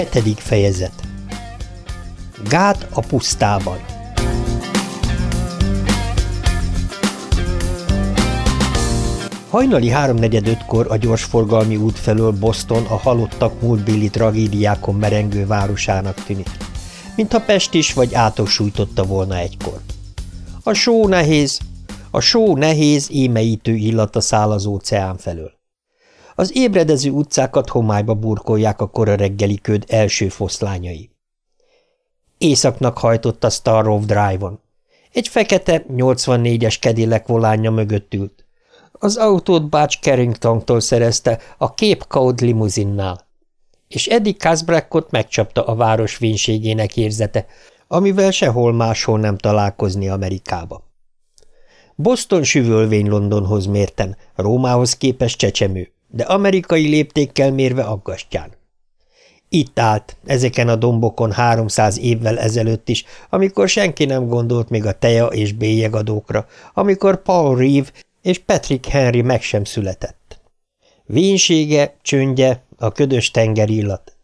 Hetedik fejezet Gát a pusztában Hajnali háromnegyed ötkor a gyorsforgalmi út felől Boston a halottak múltbéli tragédiákon merengő városának tűnik, mintha Pest is vagy átok volna egykor. A só nehéz, a só nehéz, émeítő illata száll az óceán felől. Az ébredező utcákat homályba burkolják a kora reggeli köd első foszlányai. Északnak hajtott a Star Row Drive-on. Egy fekete, 84-es kedélek volánja mögött ült. Az autót Bács Carringtontól szerezte a Cape Cod limuzinnál. És Eddie Casbrackot megcsapta a város vénységének érzete, amivel sehol máshol nem találkozni Amerikába. Boston süvölvény Londonhoz mérten, Rómához képes csecsemő, de amerikai léptékkel mérve aggasztján. Itt állt, ezeken a dombokon háromszáz évvel ezelőtt is, amikor senki nem gondolt még a teja és bélyegadókra, amikor Paul Reeve és Patrick Henry meg sem született. Vénsége, csöndje, a ködös tengerillat.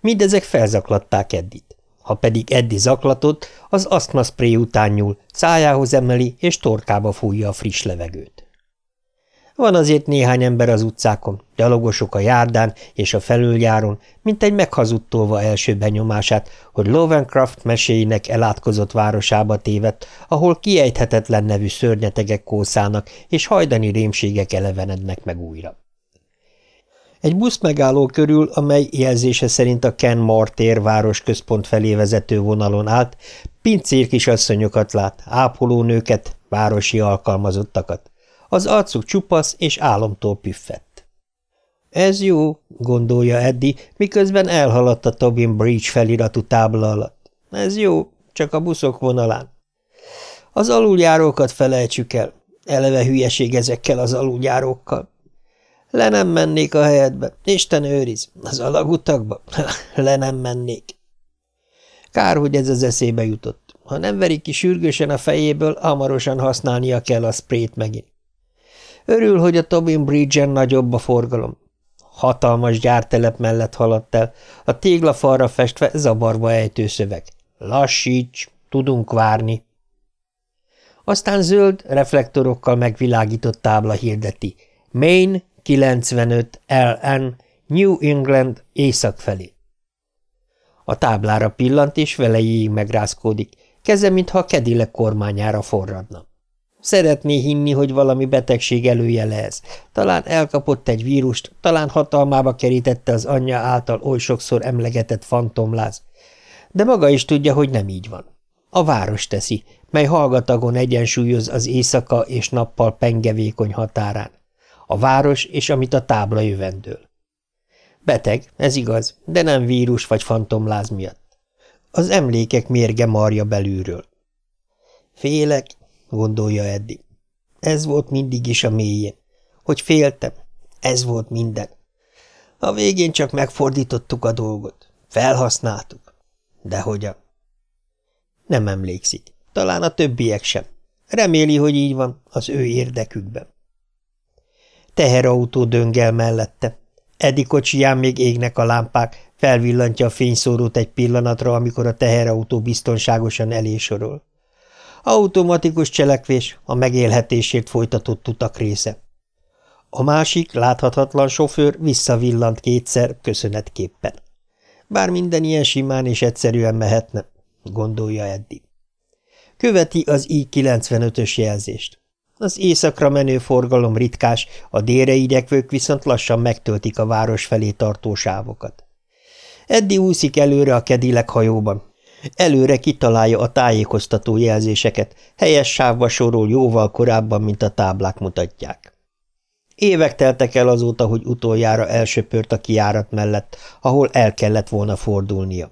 Mindezek felzaklatták Eddit. Ha pedig Eddi zaklatott, az asztmaszpré után nyúl, szájához emeli és torkába fújja a friss levegőt. Van azért néhány ember az utcákon, gyalogosok a járdán és a felüljáron, mint egy meghazudtolva első benyomását, hogy Lovencraft meséinek elátkozott városába tévedt, ahol kiejthetetlen nevű szörnyetegek kószálnak, és hajdani rémségek elevenednek meg újra. Egy busz megálló körül, amely jelzése szerint a Ken Martér városközpont felé vezető vonalon állt, pincér kisasszonyokat lát, ápolónőket, városi alkalmazottakat. Az arcuk csupasz és álomtól püffett. Ez jó, gondolja Eddi, miközben elhaladt a Tobin Bridge feliratú tábla alatt. Ez jó, csak a buszok vonalán. Az aluljárókat felejtsük el. Eleve hülyeség ezekkel az aluljárókkal. Le nem mennék a helyedbe. Isten őriz. Az alagutakba? Le nem mennék. Kár, hogy ez az eszébe jutott. Ha nem verik ki sürgősen a fejéből, hamarosan használnia kell a sprayt megint. Örül, hogy a Tobin Bridge-en nagyobb a forgalom. Hatalmas gyártelep mellett haladt el, a téglafalra festve zavarba ejtő szöveg. Lassíts, tudunk várni. Aztán zöld, reflektorokkal megvilágított tábla hirdeti. Maine 95 LN New England észak felé. A táblára pillant, és velejéig megrázkódik, keze, mintha a kedilek kormányára forradna. Szeretné hinni, hogy valami betegség előjele ez. Talán elkapott egy vírust, talán hatalmába kerítette az anyja által oly sokszor emlegetett fantomláz. De maga is tudja, hogy nem így van. A város teszi, mely hallgatagon egyensúlyoz az éjszaka és nappal pengevékony határán. A város és amit a tábla jövendől. Beteg, ez igaz, de nem vírus vagy fantomláz miatt. Az emlékek mérge marja belülről. Félek, gondolja Eddi. Ez volt mindig is a mélyén. Hogy féltem. Ez volt minden. A végén csak megfordítottuk a dolgot. Felhasználtuk. De hogyan? Nem emlékszik. Talán a többiek sem. Reméli, hogy így van, az ő érdekükben. Teherautó döngel mellette. Edi kocsiján még égnek a lámpák, felvillantja a fényszórót egy pillanatra, amikor a teherautó biztonságosan elésorol. Automatikus cselekvés, a megélhetésért folytatott utak része. A másik, láthatatlan sofőr visszavillant kétszer köszönetképpen. Bár minden ilyen simán és egyszerűen mehetne, gondolja Eddi. Követi az I-95-ös jelzést. Az északra menő forgalom ritkás, a délre igyekvők viszont lassan megtöltik a város felé tartó sávokat. Eddi úszik előre a kedilek hajóban, Előre kitalálja a tájékoztató jelzéseket, helyes sávba sorol jóval korábban, mint a táblák mutatják. Évek teltek el azóta, hogy utoljára elsöpört a kiárat mellett, ahol el kellett volna fordulnia.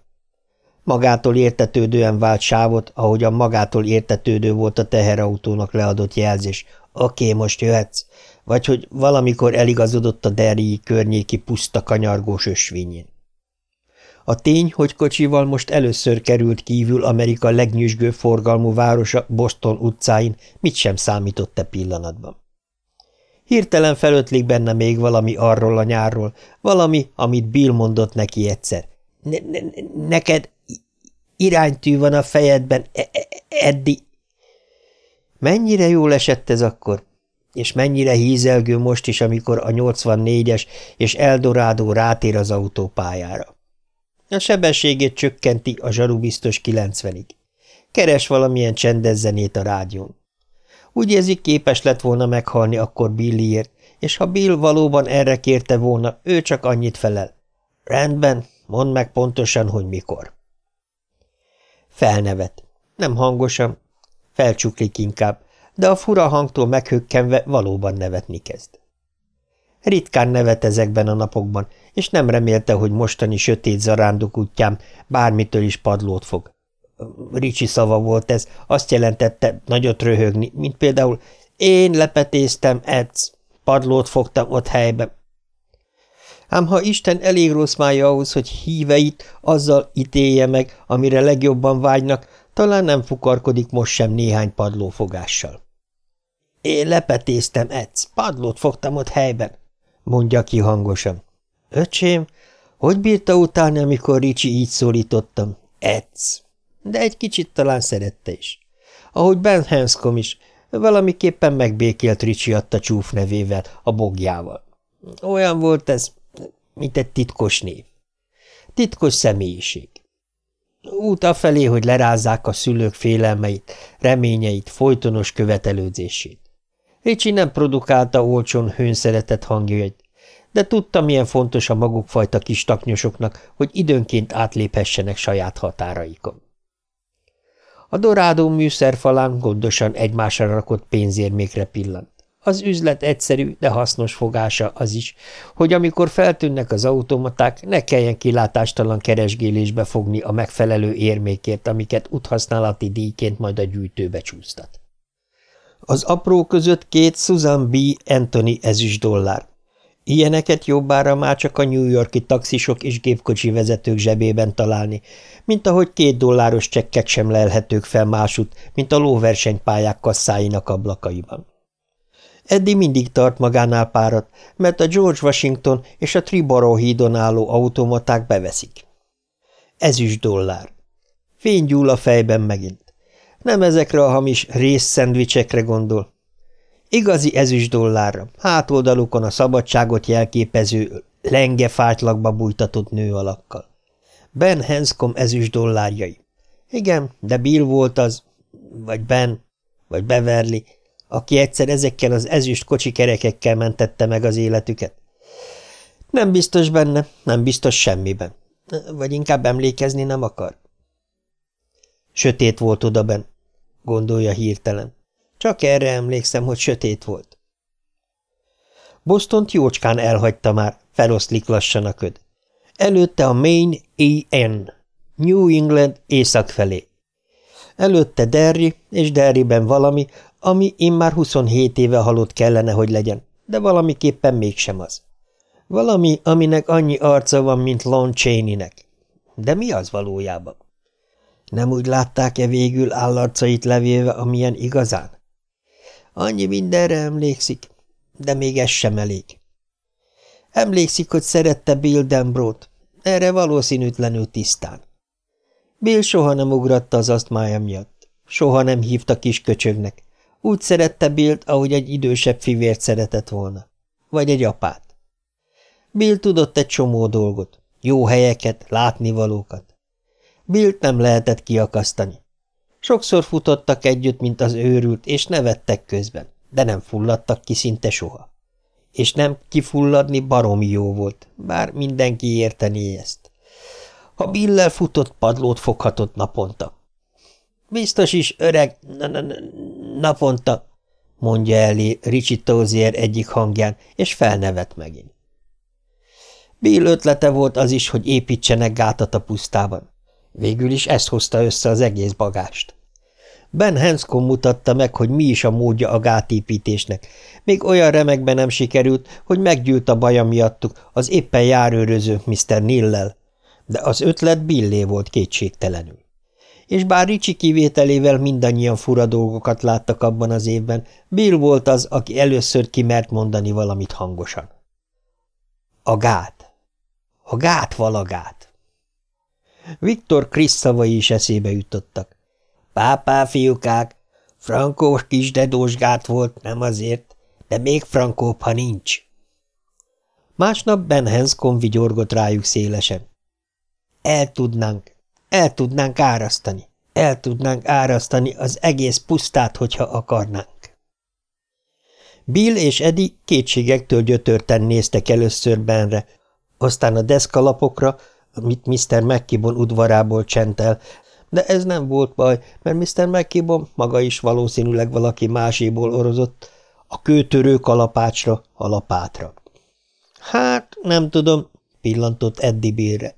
Magától értetődően vált sávot, ahogyan magától értetődő volt a teherautónak leadott jelzés. Oké, most jöhetsz. Vagy hogy valamikor eligazodott a derrii környéki puszta kanyargós ösvényén. A tény, hogy kocsival most először került kívül Amerika legnyüzsgő forgalmú városa Boston utcáin, mit sem számított e pillanatban. Hirtelen felötlik benne még valami arról a nyárról, valami, amit Bill mondott neki egyszer. ne, ne, neked iránytű van a fejedben, e e Eddi. Mennyire jól esett ez akkor, és mennyire hízelgő most is, amikor a 84-es és Eldorado rátér az autópályára. A sebességét csökkenti a zsaru biztos 90-ig. Keres valamilyen csendes zenét a rádión. Úgy érzik, képes lett volna meghalni akkor Billyért, és ha Bill valóban erre kérte volna, ő csak annyit felel. Rendben, mondd meg pontosan, hogy mikor. Felnevet. Nem hangosan, felcsuklik inkább, de a fura hangtól meghökkenve valóban nevetni kezd. Ritkán nevet ezekben a napokban, és nem remélte, hogy mostani sötét zarándok útján bármitől is padlót fog. Ricsi szava volt ez, azt jelentette nagyot röhögni, mint például én lepetéztem, Edz, padlót fogtam ott helyben. Ám ha Isten elég rossz mája ahhoz, hogy híveit azzal ítélje meg, amire legjobban vágynak, talán nem fukarkodik most sem néhány padlófogással. Én lepetéztem, Edz, padlót fogtam ott helyben, mondja ki hangosan. Öcsém, hogy bírta utálni, amikor Ricsi így szólítottam? Edz. De egy kicsit talán szerette is. Ahogy Ben Hanscom is, valamiképpen megbékélt Ricsi adta csúf nevével, a bogjával. Olyan volt ez, mint egy titkos név. Titkos személyiség. Út afelé, hogy lerázzák a szülők félelmeit, reményeit, folytonos követelődzését. Ricsi nem produkálta olcsón hőnszeretett hangjait, de tudta, milyen fontos a magukfajta kis taknyosoknak, hogy időnként átléphessenek saját határaikon. A Dorádó műszerfalán gondosan egymásra rakott pénzérmékre pillant. Az üzlet egyszerű, de hasznos fogása az is, hogy amikor feltűnnek az automaták, ne kelljen kilátástalan keresgélésbe fogni a megfelelő érmékért, amiket úthasználati díjként majd a gyűjtőbe csúsztat. Az apró között két Susan B. Anthony ezüst dollár. Ilyeneket jobbára már csak a New Yorki taxisok és gépkocsi vezetők zsebében találni, mint ahogy két dolláros csekkek sem lelhetők fel másút, mint a lóversenypályák kasszáinak ablakaiban. Eddie mindig tart magánál párat, mert a George Washington és a Triborough hídon álló automaták beveszik. Ezüst dollár. Fény gyúl a fejben megint. Nem ezekre a hamis részszendvicsekre gondol. Igazi ezüst dollárra, hátoldalukon a szabadságot jelképező, lenge fájtlakba bújtatott nő alakkal. Ben Hanscom ezüst dollárjai. Igen, de Bill volt az, vagy Ben, vagy Beverly, aki egyszer ezekkel az ezüst kocsi kerekekkel mentette meg az életüket. Nem biztos benne, nem biztos semmiben. Vagy inkább emlékezni nem akar. Sötét volt odaben, gondolja hirtelen. Csak erre emlékszem, hogy sötét volt. Bostont jócskán elhagyta már, feloszlik lassan a köd. Előtte a Maine E.N. New England észak felé. Előtte Derry, és Derryben valami, ami immár 27 éve halott kellene, hogy legyen, de valamiképpen mégsem az. Valami, aminek annyi arca van, mint Lon Chaney-nek. De mi az valójában? Nem úgy látták-e végül állarcait levéve, amilyen igazán? Annyi mindenre emlékszik, de még ez sem elég. Emlékszik, hogy szerette Bill Denbrót, erre valószínűtlenül tisztán. Bill soha nem ugratta az asztmája miatt, soha nem hívta kis köcsögnek, úgy szerette Billt, ahogy egy idősebb fivért szeretett volna. Vagy egy apát. Bill tudott egy csomó dolgot, jó helyeket, látnivalókat. Billt nem lehetett kiakasztani. Sokszor futottak együtt, mint az őrült, és nevettek közben, de nem fulladtak ki szinte soha. És nem kifulladni baromi jó volt, bár mindenki érteni ezt. Ha Billel futott, padlót foghatott naponta. Biztos is öreg naponta, mondja elé Ricsi Tózier egyik hangján, és felnevet megint. Bill ötlete volt az is, hogy építsenek gátat a pusztában. Végül is ezt hozta össze az egész bagást. Ben Hanscom mutatta meg, hogy mi is a módja a gátépítésnek. Még olyan remekben nem sikerült, hogy meggyűlt a baja miattuk az éppen járőröző Mr. Nillel, de az ötlet Billé volt kétségtelenül. És bár Ricsi kivételével mindannyian fura dolgokat láttak abban az évben, Bill volt az, aki először kimert mondani valamit hangosan. A gát. A gát valagát. Viktor Krisz szavai is eszébe jutottak. Pápá, fiúkák, frankós kis dedósgát volt, nem azért, de még frankóbb, ha nincs. Másnap Ben Henscom vigyorgott rájuk szélesen. El tudnánk, el tudnánk árasztani, el tudnánk árasztani az egész pusztát, hogyha akarnánk. Bill és Eddie kétségektől gyötörten néztek először Benre, aztán a deszkalapokra, amit Mr. McKibon udvarából csentel, de ez nem volt baj, mert Mr. McKibon maga is valószínűleg valaki máséból orozott, a kőtörő kalapácsra, a lapátra. Hát, nem tudom, pillantott Eddie Billre.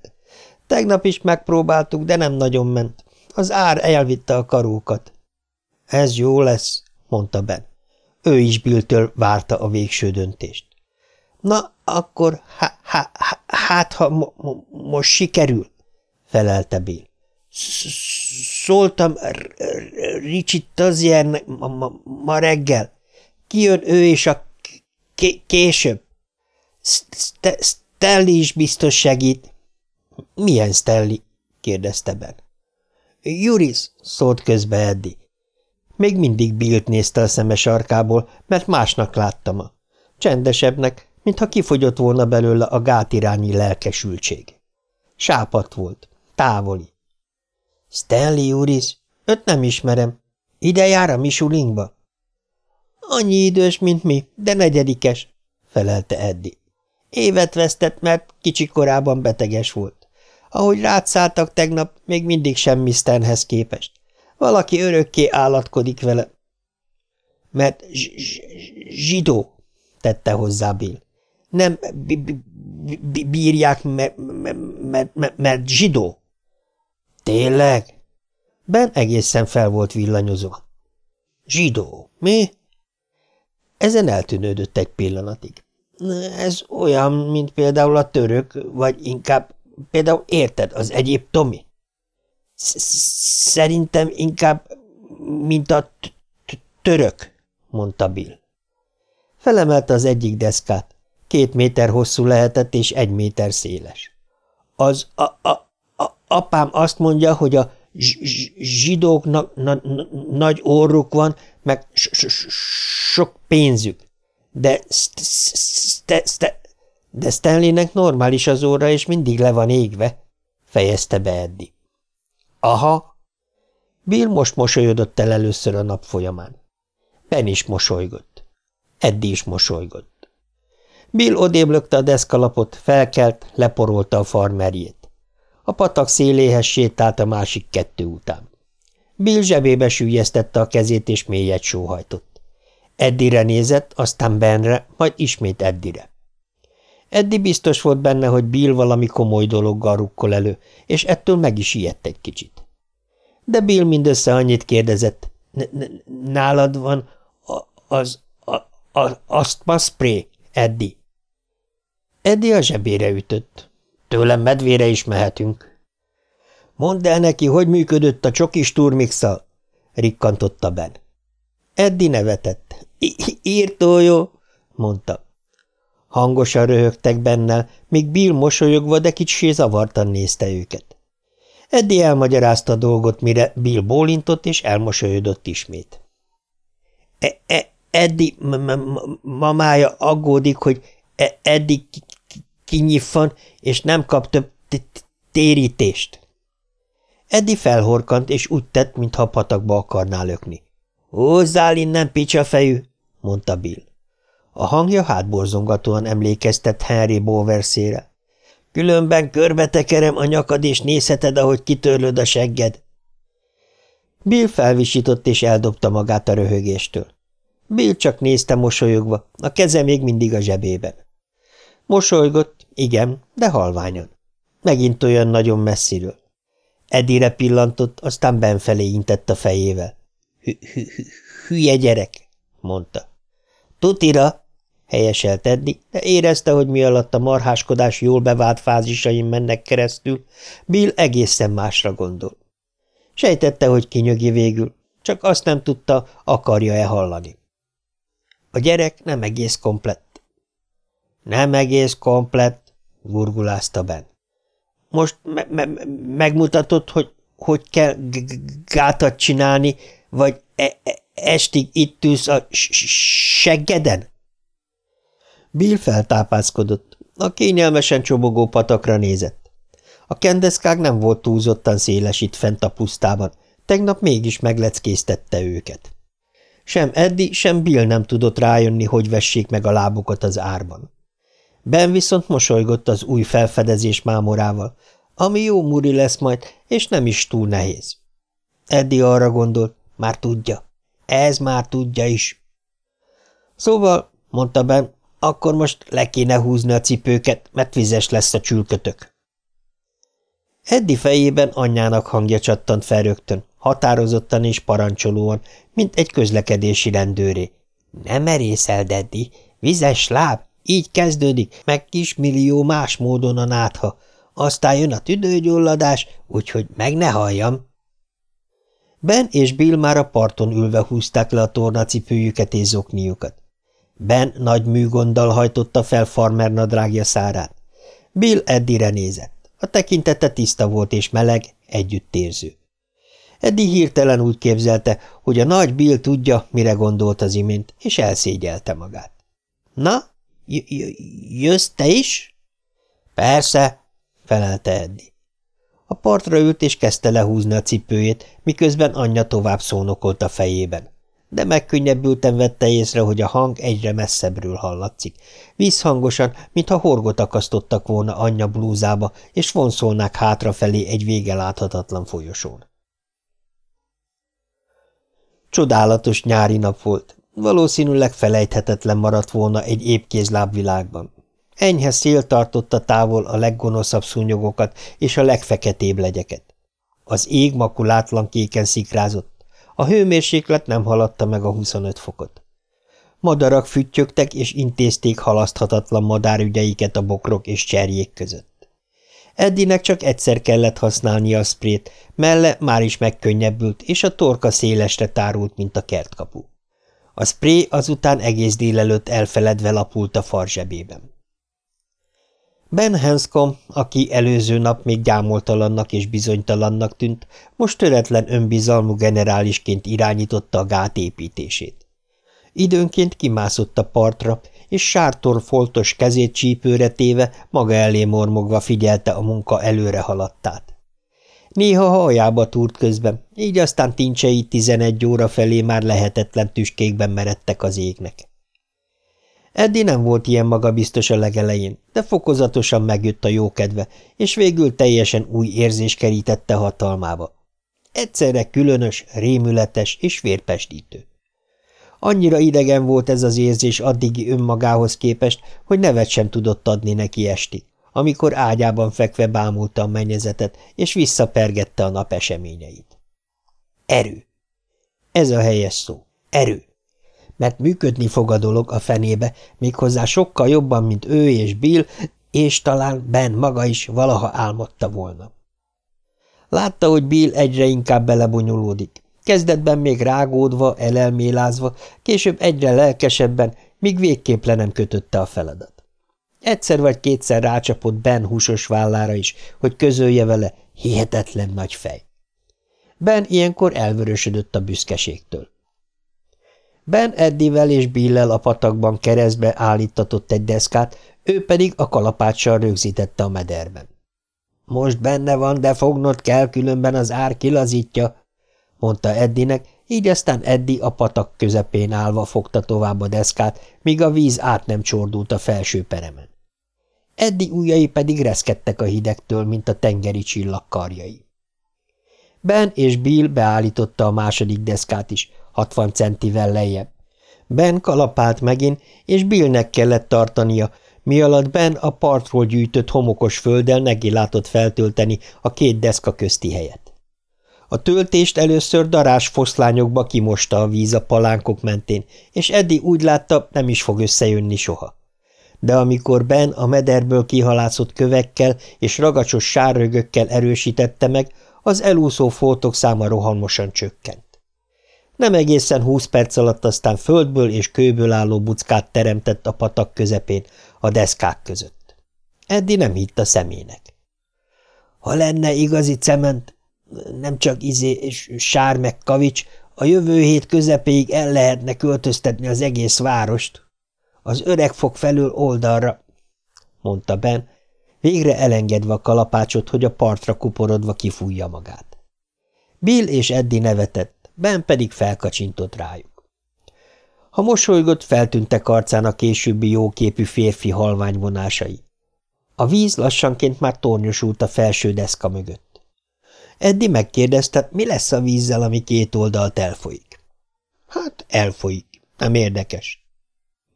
Tegnap is megpróbáltuk, de nem nagyon ment. Az ár elvitte a karókat. Ez jó lesz, mondta Ben. Ő is Billtől várta a végső döntést. Na, akkor há, há, hát, ha mo, mo, most sikerül, felelte Bill. Szóltam Ricsit Taziernek ma, reggel. Kijön ő és a később. Stelly is biztos segít. Milyen Stelly? kérdezte Ben. Juris, szólt közbe Eddi. Még mindig Billt nézte a szeme sarkából, mert másnak láttam a. Csendesebbnek, mintha kifogyott volna belőle a gátirányi lelkesültség. Sápat volt, távoli. Stanley Juris, öt nem ismerem. Ide jár a Misulingba? Annyi idős, mint mi, de negyedikes, felelte Eddi. Évet vesztett, mert kicsi korában beteges volt. Ahogy rátszálltak tegnap, még mindig semmi Stanhez képest. Valaki örökké állatkodik vele. Mert zsidó, tette hozzá Bill. Nem bírják, mert, mert, mert zsidó. Tényleg? Ben egészen fel volt villanyozva. Zsidó, mi? Ezen eltűnődött egy pillanatig. Ez olyan, mint például a török, vagy inkább, például érted, az egyéb Tomi? Szerintem inkább, mint a török, mondta Bill. Felemelte az egyik deszkát. Két méter hosszú lehetett és egy méter széles. Az a, a, a, apám azt mondja, hogy a zsidóknak na, na, nagy orruk van, meg sok pénzük. De, st st de Stanleynek normális az óra, és mindig le van égve, fejezte be Eddi. Aha. Bill most mosolyodott el először a nap folyamán. Ben is mosolygott. Eddi is mosolygott. Bill odébb a deszkalapot, felkelt, leporolta a farmerjét. A patak széléhez sétált a másik kettő után. Bill zsebébe sűjesztette a kezét, és mélyet sóhajtott. Eddire nézett, aztán Benre, majd ismét Eddire. Eddi biztos volt benne, hogy Bill valami komoly dologgal rukkol elő, és ettől meg is ijedt egy kicsit. De Bill mindössze annyit kérdezett. – Nálad van az, a, a, asztma spray, Eddi? Eddi a zsebére ütött. Tőlem medvére is mehetünk. Mondd el neki, hogy működött a csokis turmixal, rikkantotta Ben. Eddi nevetett. Írtó jó, mondta. Hangosan röhögtek bennel, míg Bill mosolyogva, de kicsi zavartan nézte őket. Eddi elmagyarázta a dolgot, mire Bill bólintott, és elmosolyodott ismét. E -e Eddi mamája aggódik, hogy e Eddi kinyiffan, és nem kap több térítést. Eddi felhorkant, és úgy tett, mintha patakba akarná lökni. – Húzzál innen, picsa fejű! – mondta Bill. A hangja hátborzongatóan emlékeztet Henry Bowerszére. Különben körbetekerem a nyakad, és nézheted, ahogy kitörlöd a segged. Bill felvisított, és eldobta magát a röhögéstől. Bill csak nézte mosolyogva, a keze még mindig a zsebében. Mosolygott, igen, de halványan. Megint olyan nagyon messziről. Edire pillantott, aztán benfelé intett a fejével. – Hülye gyerek! – mondta. – Tutira! helyeselt Teddy, de érezte, hogy mi alatt a marháskodás jól bevált fázisain mennek keresztül, Bill egészen másra gondol. Sejtette, hogy kinyögi végül, csak azt nem tudta, akarja-e hallani. A gyerek nem egész komplett. Nem egész komplett, gurgulázta Ben. most me me megmutatod, hogy hogy kell gátat csinálni, vagy e e estig itt ülsz a seggeden? Bill feltápászkodott. A kényelmesen csobogó patakra nézett. A kendeszkák nem volt túlzottan széles itt fent a pusztában, tegnap mégis megleckésztette őket. Sem Eddi, sem Bill nem tudott rájönni, hogy vessék meg a lábukat az árban. Ben viszont mosolygott az új felfedezés mámorával, ami jó muri lesz majd, és nem is túl nehéz. Eddi arra gondolt, már tudja. Ez már tudja is. Szóval, mondta Ben, akkor most le kéne húzni a cipőket, mert vizes lesz a csülkötök. Eddi fejében anyjának hangja csattant fel rögtön, határozottan és parancsolóan, mint egy közlekedési rendőré. Nem merészel, Deddi, vizes láb, így kezdődik, meg kismillió más módon a nátha. Aztán jön a tüdőgyulladás, úgyhogy meg ne halljam. Ben és Bill már a parton ülve húzták le a tornacipőjüket és zokniukat. Ben nagy műgonddal hajtotta fel farmer nadrágja szárát. Bill Eddire nézett. A tekintete tiszta volt és meleg, együttérző. Eddie hirtelen úgy képzelte, hogy a nagy Bill tudja, mire gondolt az imént, és elszégyelte magát. – Na, jössz te is? – Persze – felelte Eddie. A partra ült és kezdte lehúzni a cipőjét, miközben anyja tovább szónokolt a fejében. De megkönnyebbülten vette észre, hogy a hang egyre messzebbről hallatszik. Vízhangosan, mintha horgot akasztottak volna anyja blúzába, és vonszolnák hátrafelé egy vége láthatatlan folyosón. Csodálatos nyári nap volt. Valószínűleg felejthetetlen maradt volna egy épkézláb világban. Enyhe szél tartotta távol a leggonoszabb szúnyogokat és a legfeketébb legyeket. Az ég makulátlan kéken szikrázott. A hőmérséklet nem haladta meg a 25 fokot. Madarak füttyögtek és intézték halaszthatatlan madárügyeiket a bokrok és cserjék között. Eddinek csak egyszer kellett használnia a sprét, melle már is megkönnyebbült, és a torka szélesre tárult, mint a kertkapu. A spré azután egész délelőtt elfeledve lapult a far zsebében. Ben Hanscom, aki előző nap még gyámoltalannak és bizonytalannak tűnt, most töretlen önbizalmú generálisként irányította a gát építését. Időnként kimászott a partra, és sártor foltos kezét csípőre téve, maga elé mormogva figyelte a munka előre haladtát. Néha hajába túrt közben, így aztán tincsei tizenegy óra felé már lehetetlen tüskékben meredtek az égnek. Eddi nem volt ilyen magabiztos a legelején, de fokozatosan megjött a jókedve, és végül teljesen új érzés kerítette hatalmába. Egyszerre különös, rémületes és vérpestítő. Annyira idegen volt ez az érzés addigi önmagához képest, hogy nevet sem tudott adni neki esti, amikor ágyában fekve bámulta a mennyezetet, és visszapergette a nap eseményeit. Erő. Ez a helyes szó. Erő mert működni fog a dolog a fenébe, méghozzá sokkal jobban, mint ő és Bill, és talán Ben maga is valaha álmodta volna. Látta, hogy Bill egyre inkább belebonyolódik. Kezdetben még rágódva, elelmélázva, később egyre lelkesebben, míg végképp le nem kötötte a feladat. Egyszer vagy kétszer rácsapott Ben húsos vállára is, hogy közölje vele hihetetlen nagy fej. Ben ilyenkor elvörösödött a büszkeségtől. Ben Eddivel és Billel a patakban keresztbe állítatott egy deszkát, ő pedig a kalapáccsal rögzítette a mederben. Most benne van, de fognod kell, különben az ár kilazítja, mondta Eddinek, így aztán Eddi a patak közepén állva fogta tovább a deszkát, míg a víz át nem csordult a felső peremen. Eddi ujjai pedig reszkedtek a hidegtől, mint a tengeri csillag karjai. Ben és Bill beállította a második deszkát is, 60 centivel lejjebb. Ben kalapált megint, és Billnek kellett tartania, mi alatt Ben a partról gyűjtött homokos földdel neki látott feltölteni a két deszka közti helyet. A töltést először darás foszlányokba kimosta a víz a palánkok mentén, és Eddi úgy látta, nem is fog összejönni soha. De amikor Ben a mederből kihalászott kövekkel és ragacsos sárrögökkel erősítette meg, az elúszó foltok száma rohamosan csökkent. Nem egészen húsz perc alatt aztán földből és kőből álló buckát teremtett a patak közepén, a deszkák között. Eddi nem hitt a szemének. Ha lenne igazi cement, nem csak izé és sár meg kavics, a jövő hét közepéig el lehetne költöztetni az egész várost. Az öreg fog felül oldalra, mondta Ben, végre elengedve a kalapácsot, hogy a partra kuporodva kifújja magát. Bill és Eddie nevetett, Ben pedig felkacsintott rájuk. Ha mosolygott, feltűntek arcán a későbbi jóképű férfi halványvonásai. A víz lassanként már tornyosult a felső deszka mögött. Eddi megkérdezte, mi lesz a vízzel, ami két oldalt elfolyik. Hát, elfolyik. Nem érdekes.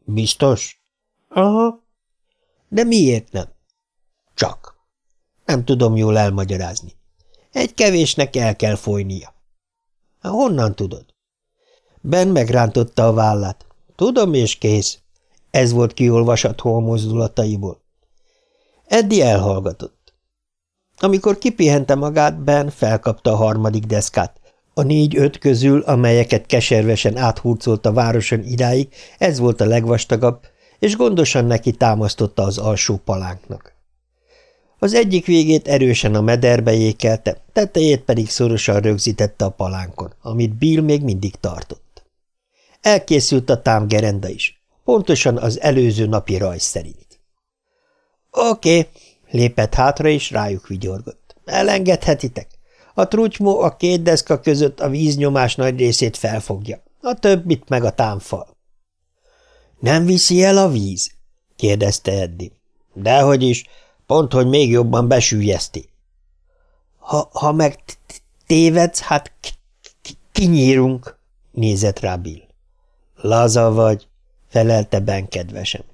Biztos? Aha. De miért nem? Csak. Nem tudom jól elmagyarázni. Egy kevésnek el kell folynia. Honnan tudod? Ben megrántotta a vállát. Tudom, és kész. Ez volt kiolvasható a mozdulataiból. Eddi elhallgatott. Amikor kipihente magát, Ben felkapta a harmadik deszkát. A négy-öt közül, amelyeket keservesen áthurcolt a városon idáig, ez volt a legvastagabb, és gondosan neki támasztotta az alsó palánknak. Az egyik végét erősen a mederbe jékelte, tetejét pedig szorosan rögzítette a palánkon, amit Bill még mindig tartott. Elkészült a támgerenda is, pontosan az előző napi rajz szerint. Oké, lépett hátra és rájuk vigyorgott. Elengedhetitek. A trutymó a két deszka között a víznyomás nagy részét felfogja, a többit meg a támfal. Nem viszi el a víz? kérdezte Eddi. Dehogy is, Pont, hogy még jobban besűjeszti. Ha, ha meg tévedsz, hát kinyírunk, nézett rá Bill. Laza vagy, felelte Ben kedvesen.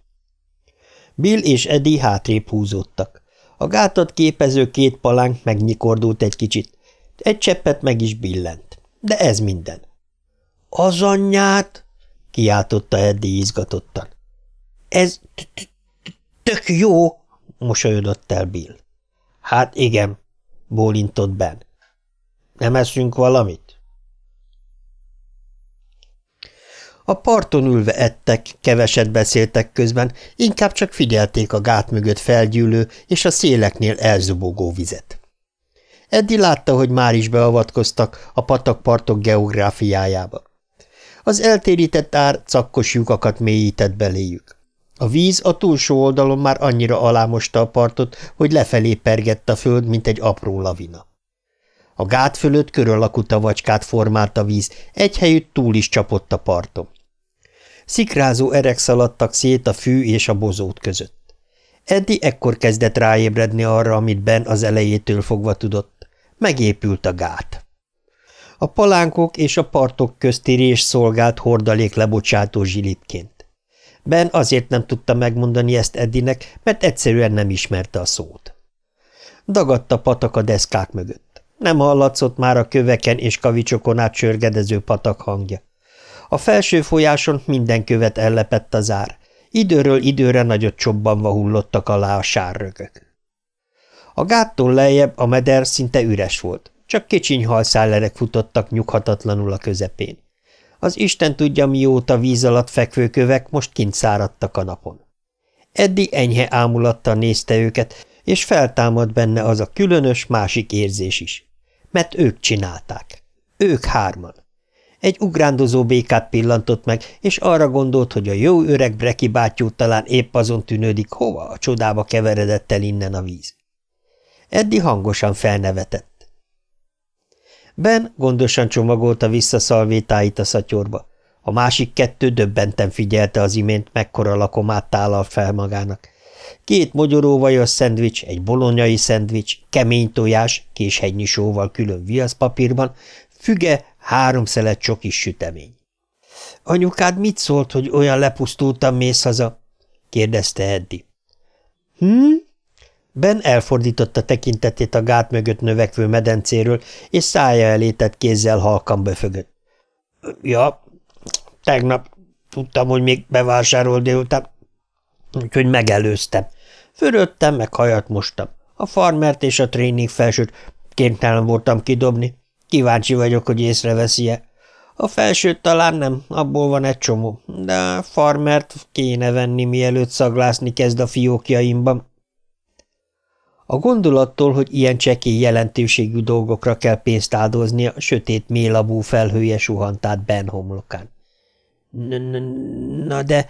Bill és Eddie hátrébb húzódtak. A gátat képező két palánk megnyikordult egy kicsit, egy cseppet meg is billent. De ez minden. – Az anyját! – kiáltotta Eddie izgatottan. – Ez tök jó! mosolyodott el Bill. Hát igen, bólintott Ben. Nem eszünk valamit? A parton ülve ettek, keveset beszéltek közben, inkább csak figyelték a gát mögött felgyűlő és a széleknél elzubogó vizet. Eddi látta, hogy már is beavatkoztak a patakpartok geográfiájába. Az eltérített ár cakkos lyukakat mélyített beléjük. A víz a túlsó oldalon már annyira alámosta a partot, hogy lefelé pergett a föld, mint egy apró lavina. A gát fölött körölakú tavacskát formált a víz, egy helyütt túl is csapott a parton. Szikrázó erek szaladtak szét a fű és a bozót között. Eddi ekkor kezdett ráébredni arra, amit Ben az elejétől fogva tudott. Megépült a gát. A palánkok és a partok közti rés szolgált hordalék lebocsátó zsilipként. Ben azért nem tudta megmondani ezt Eddinek, mert egyszerűen nem ismerte a szót. Dagadt a patak a deszkák mögött. Nem hallatszott már a köveken és kavicsokon át sörgedező patak hangja. A felső folyáson minden követ ellepett a zár. Időről időre nagyot csobbanva hullottak alá a sárrögök. A gáttól lejjebb a meder szinte üres volt, csak kicsiny halszállerek futottak nyughatatlanul a közepén. Az Isten tudja, mióta víz alatt fekvő kövek most kint száradtak a napon. Eddi enyhe ámulattal nézte őket, és feltámad benne az a különös másik érzés is. Mert ők csinálták. Ők hárman. Egy ugrándozó békát pillantott meg, és arra gondolt, hogy a jó öreg Breki bátyú talán épp azon tűnődik, hova a csodába keveredett el innen a víz. Eddi hangosan felnevetett. Ben gondosan csomagolta vissza szalvétáit a szatyorba. A másik kettő döbbenten figyelte az imént, mekkora lakomát tálal fel magának. Két mogyoróvajos szendvics, egy bolonyai szendvics, kemény tojás, késhegynyi sóval külön viaszpapírban, füge, három szelet csokis sütemény. – Anyukád mit szólt, hogy olyan lepusztultam mész haza? – kérdezte Eddi. – Hm? Ben elfordította tekintetét a gát mögött növekvő medencéről, és szája elé tett kézzel halkan befögött. – Ja, tegnap tudtam, hogy még bevásárol délután, úgyhogy megelőztem. Fürödtem, meg hajat mostam. A farmert és a tréning felsőt kénytelen voltam kidobni. Kíváncsi vagyok, hogy észreveszi-e. A felsőt talán nem, abból van egy csomó, de a farmert kéne venni, mielőtt szaglászni kezd a fiókjaimban. A gondolattól, hogy ilyen csekély jelentőségű dolgokra kell pénzt áldoznia, sötét mélabú felhője suhant át Ben homlokán. – Na de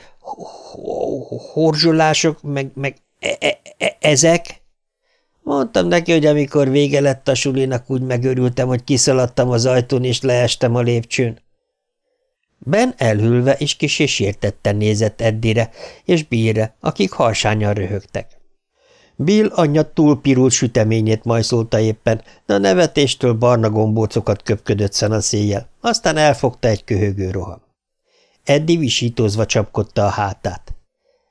horzsolások, meg, meg e -e -e ezek? Mondtam neki, hogy amikor vége lett a sulinak, úgy megörültem, hogy kiszaladtam az ajtón, és leestem a lépcsőn. Ben elhülve és kis és sértetten nézett Eddire és Billre, akik harsányan röhögtek. Bill anyja túlpirult süteményét majszolta éppen, de a nevetéstől barna gombócokat köpködött szan a széjjel, aztán elfogta egy köhögő roham. Eddi visítozva csapkodta a hátát.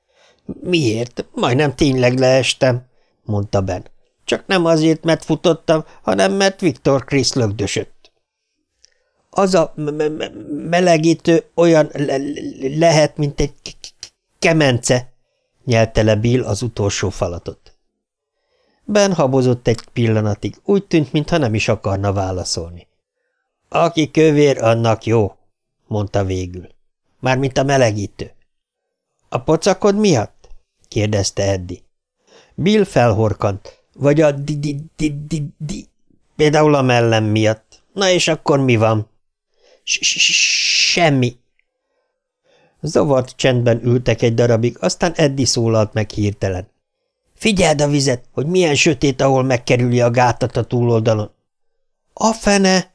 – Miért? Majdnem tényleg leestem – mondta Ben. – Csak nem azért, mert futottam, hanem mert Viktor Krisz lögdösött. – Az a melegítő olyan le lehet, mint egy kemence – nyelte le Bill az utolsó falatot. Ben habozott egy pillanatig, úgy tűnt, mintha nem is akarna válaszolni. – Aki kövér, annak jó – mondta végül. Mármint a melegítő. A pocakod miatt? kérdezte Eddi. Bill felhorkant. Vagy a di-di-di-di-di... Például a mellem miatt. Na és akkor mi van? Semmi. Zavart csendben ültek egy darabig, aztán Eddi szólalt meg hirtelen. Figyeld a vizet, hogy milyen sötét, ahol megkerüli a gátat a túloldalon. A fene!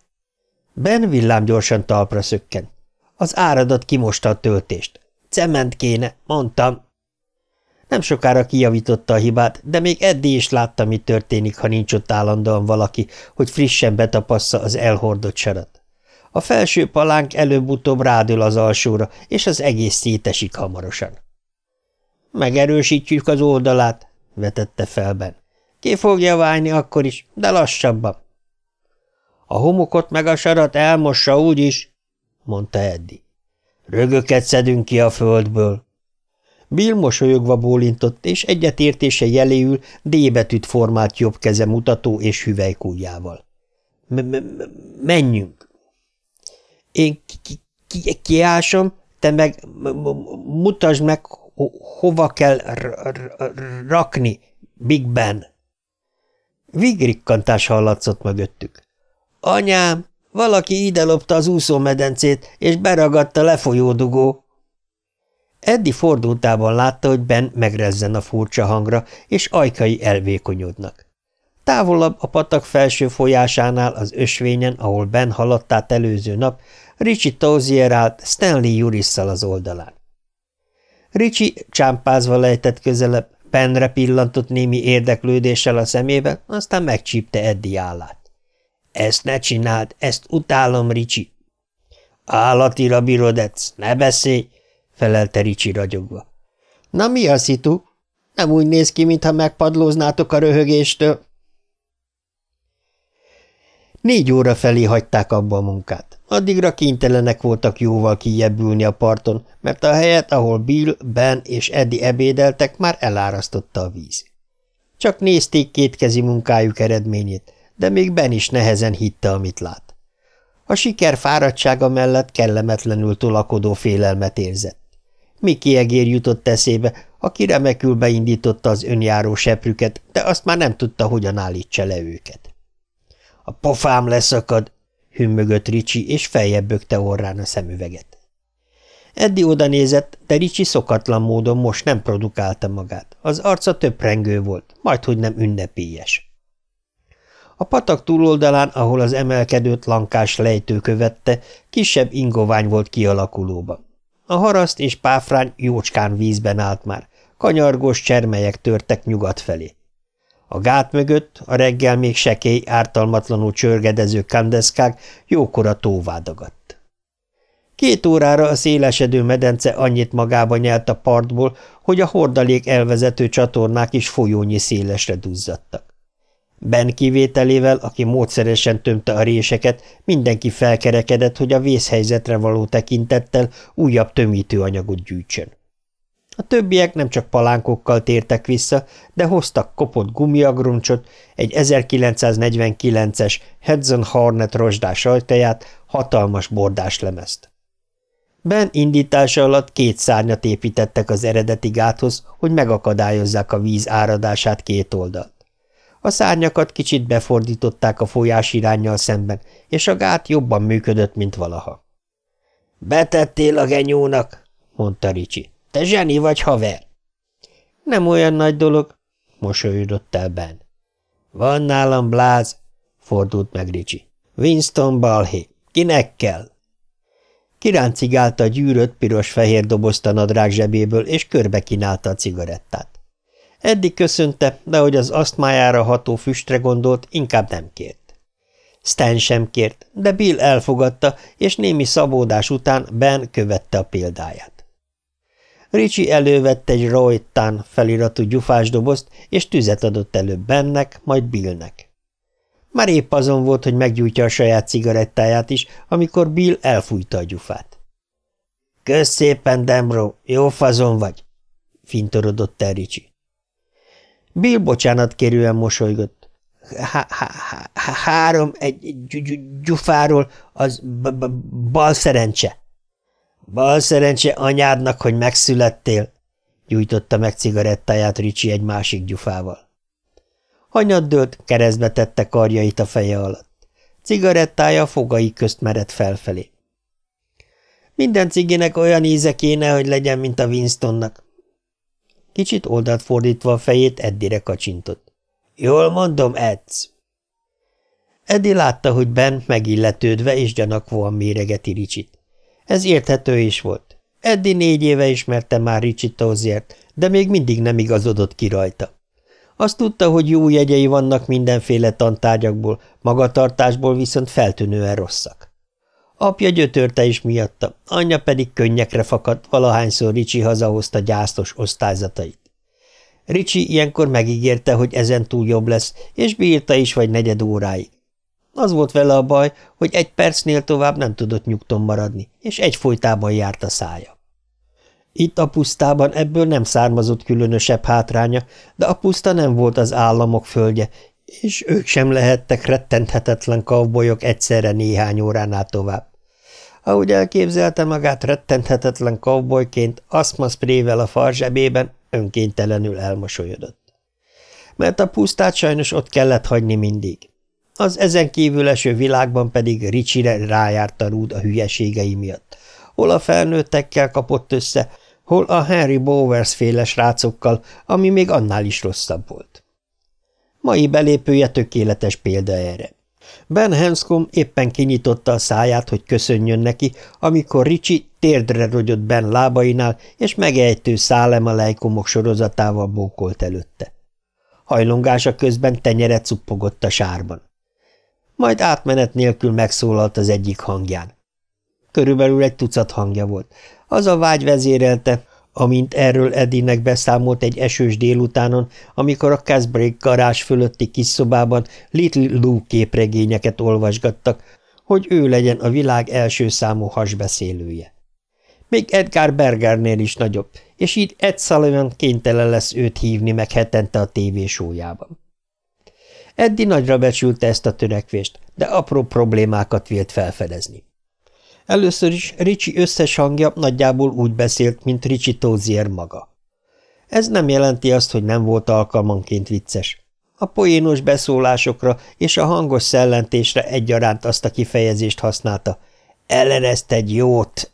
Ben villámgyorsan talpra szökkent. Az áradat kimosta a töltést. Cement kéne, mondtam. Nem sokára kijavította a hibát, de még Eddi is látta, mi történik, ha nincs ott állandóan valaki, hogy frissen betapassza az elhordott sarat. A felső palánk előbb-utóbb rádül az alsóra, és az egész szétesik hamarosan. Megerősítjük az oldalát, vetette felben. Ki fogja válni akkor is, de lassabban. A homokot meg a sarat elmossa úgyis, mondta Eddi. Rögöket szedünk ki a földből. Bill mosolyogva bólintott, és egyetértése jeléül D betűt formált jobb keze mutató és hüvelykújjával. – Menjünk! Én ki ki kiásom, te meg mutasd meg, hova kell rakni, Big Ben. Vigrikkantás hallatszott mögöttük. – Anyám! Valaki ide lopta az úszómedencét, és beragadta lefolyódugó. Eddi fordultában látta, hogy Ben megrezzen a furcsa hangra, és ajkai elvékonyodnak. Távolabb a patak felső folyásánál az ösvényen, ahol Ben haladt át előző nap, Ricsi Tozier állt Stanley Jurisszal az oldalán. Ricsi csámpázva lejtett közelebb, Benre pillantott némi érdeklődéssel a szemébe, aztán megcsípte Eddi állát. Ezt ne csináld, ezt utálom, Ricsi. Állatira birodetsz, ne beszélj, felelte Ricsi ragyogva. Na mi a szitu? Nem úgy néz ki, mintha megpadlóznátok a röhögéstől. Négy óra felé hagyták abba a munkát. Addigra kénytelenek voltak jóval kijebbülni a parton, mert a helyet, ahol Bill, Ben és Eddie ebédeltek, már elárasztotta a víz. Csak nézték kétkezi munkájuk eredményét, de még Ben is nehezen hitte, amit lát. A siker fáradtsága mellett kellemetlenül tolakodó félelmet érzett. Miki egér jutott eszébe, aki remekül beindította az önjáró seprüket, de azt már nem tudta, hogyan állítsa le őket. – A pofám leszakad! – hümmögött Ricsi, és feljebb bökte orrán a szemüveget. Eddi oda nézett, de Ricsi szokatlan módon most nem produkálta magát. Az arca töprengő volt, majdhogy nem ünnepélyes. A patak túloldalán, ahol az emelkedőt lankás lejtő követte, kisebb ingovány volt kialakulóban. A haraszt és páfrány jócskán vízben állt már, kanyargós csermelyek törtek nyugat felé. A gát mögött a reggel még sekély, ártalmatlanul csörgedező kandeszkák jókora tóvádagadt. Két órára a szélesedő medence annyit magába nyelt a partból, hogy a hordalék elvezető csatornák is folyónyi szélesre duzzadtak. Ben kivételével, aki módszeresen tömte a réseket, mindenki felkerekedett, hogy a vészhelyzetre való tekintettel újabb tömítőanyagot gyűjtsön. A többiek nem csak palánkokkal tértek vissza, de hoztak kopott gumiagroncsot, egy 1949-es Hudson Hornet rozsdás ajtaját, hatalmas bordás lemezt. Ben indítása alatt két szárnyat építettek az eredeti gáthoz, hogy megakadályozzák a víz áradását két oldalt. A szárnyakat kicsit befordították a folyás irányjal szemben, és a gát jobban működött, mint valaha. – Betettél a genyónak, mondta Ricsi. – Te zseni vagy, haver! – Nem olyan nagy dolog, mosolyodott el Ben. – Van nálam bláz, fordult meg Ricsi. Winston balhé. Kinek kell? Kiráncigálta a gyűrött piros-fehér dobozt a nadrág zsebéből, és körbe kínálta a cigarettát. Eddig köszönte, de hogy az asztmájára ható füstre gondolt, inkább nem kért. Stan sem kért, de Bill elfogadta, és némi szabódás után Ben követte a példáját. Ricsi elővette egy Roytán feliratú gyufás dobozt, és tüzet adott előbb Bennek, majd Billnek. Már épp azon volt, hogy meggyújtja a saját cigarettáját is, amikor Bill elfújta a gyufát. – Kösz szépen, Dembro, jó fazon vagy! – fintorodott el Ricsi. Bill bocsánat kérően mosolygott. Há há há három egy gyufáról az bal szerencse. Bal szerencse anyádnak, hogy megszülettél, gyújtotta meg cigarettáját Ricsi egy másik gyufával. Hanyat dőlt, keresztbe tette karjait a feje alatt. Cigarettája fogai közt mered felfelé. Minden cigének olyan íze kéne, hogy legyen, mint a Winstonnak. Kicsit oldalt fordítva a fejét, Eddire kacsintott. Jól mondom, Edz. Eddi látta, hogy Ben megilletődve és gyanakvóan méregeti Ricsit. Ez érthető is volt. Eddi négy éve ismerte már Ricsit Tózért, de még mindig nem igazodott ki rajta. Azt tudta, hogy jó jegyei vannak mindenféle tantárgyakból, magatartásból viszont feltűnően rosszak. Apja gyötörte is miatta, anyja pedig könnyekre fakadt, valahányszor Ricsi hazahozta gyásztos osztályzatait. Ricsi ilyenkor megígérte, hogy ezen túl jobb lesz, és bírta is vagy negyed óráig. Az volt vele a baj, hogy egy percnél tovább nem tudott nyugton maradni, és egyfolytában járt a szája. Itt a pusztában ebből nem származott különösebb hátránya, de a puszta nem volt az államok földje, és ők sem lehettek rettenthetetlen kavbolyok egyszerre néhány óránál tovább. Ahogy elképzelte magát rettenthetetlen kavbolyként, aszmaszprével a far zsebében, önkéntelenül elmosolyodott. Mert a pusztát sajnos ott kellett hagyni mindig. Az ezen kívül eső világban pedig Ricsire rájárt a rúd a hülyeségei miatt. Hol a felnőttekkel kapott össze, hol a Henry Bowers féle srácokkal, ami még annál is rosszabb volt. Mai belépője tökéletes példa erre. Ben Hanscom éppen kinyitotta a száját, hogy köszönjön neki, amikor Ricsi térdre rogyott Ben lábainál, és megejtő szálem a lejkomok sorozatával bókolt előtte. Hajlongása közben tenyeret cuppogott a sárban. Majd átmenet nélkül megszólalt az egyik hangján. Körülbelül egy tucat hangja volt. Az a vágy vezérelte, amint erről Edinek beszámolt egy esős délutánon, amikor a Casbreak garázs fölötti kis szobában Little Lou képregényeket olvasgattak, hogy ő legyen a világ első számú hasbeszélője. Még Edgar Bergernél is nagyobb, és így Ed Sullivan kénytelen lesz őt hívni meg hetente a tévésójában. Eddi nagyra becsülte ezt a törekvést, de apró problémákat vélt felfedezni. Először is Ricsi összes hangja nagyjából úgy beszélt, mint Ricsi Tózier maga. Ez nem jelenti azt, hogy nem volt alkalmanként vicces. A poénos beszólásokra és a hangos szellentésre egyaránt azt a kifejezést használta. Elereszt egy jót!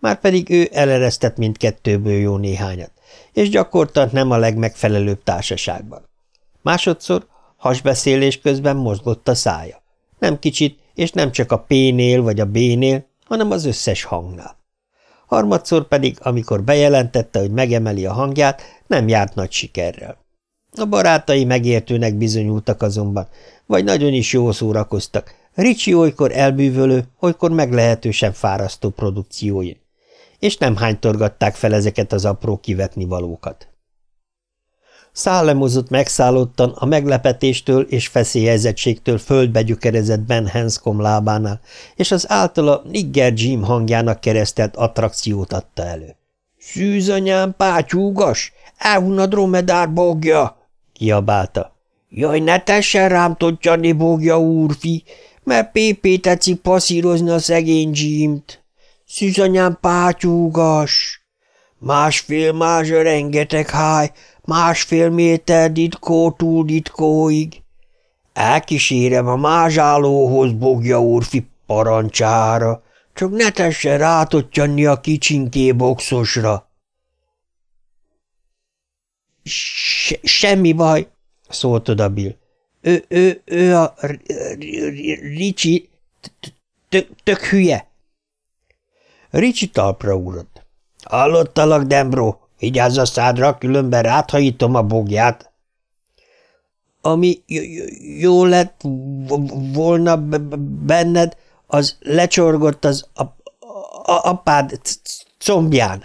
Márpedig ő eleresztett mindkettőből jó néhányat, és gyakorta nem a legmegfelelőbb társaságban. Másodszor hasbeszélés közben mozgott a szája. Nem kicsit, és nem csak a P-nél vagy a B-nél, hanem az összes hangnál. Harmadszor pedig, amikor bejelentette, hogy megemeli a hangját, nem járt nagy sikerrel. A barátai megértőnek bizonyultak azonban, vagy nagyon is jól szórakoztak, Ricsi olykor elbűvölő, olykor meglehetősen fárasztó produkcióin, és nem hánytorgatták fel ezeket az apró kivetni valókat. Szállemozott megszállottan a meglepetéstől és feszélyhelyezettségtől földbe gyökerezett Ben Hanscom lábánál, és az általa Nigger Jim hangjának keresztelt attrakciót adta elő. – Szűzanyám, pátyúgas! Elhun a dromedár bogja! – kiabálta. – Jaj, ne tessen rám tottyani bogja, úrfi, mert Pépé tetszik passzírozni a szegény Jim-t. Szűzanyám, pátyúgas! Másfél mázsa rengeteg háj, másfél méter ditkó túl ditkóig. Elkísérem a mázsálóhoz, Bogja úrfi parancsára, csak ne tesse rátottyanni a kicsinké boxosra. Se semmi baj, szólt oda Bill. Ő, ő, ő a Ricsi tök hülye. Ricsi talpra ugrott. Hallottalak, Dembro, vigyázz a szádra, különben ráthajítom a bogját. Ami jó lett volna benned, az lecsorgott az apád combján.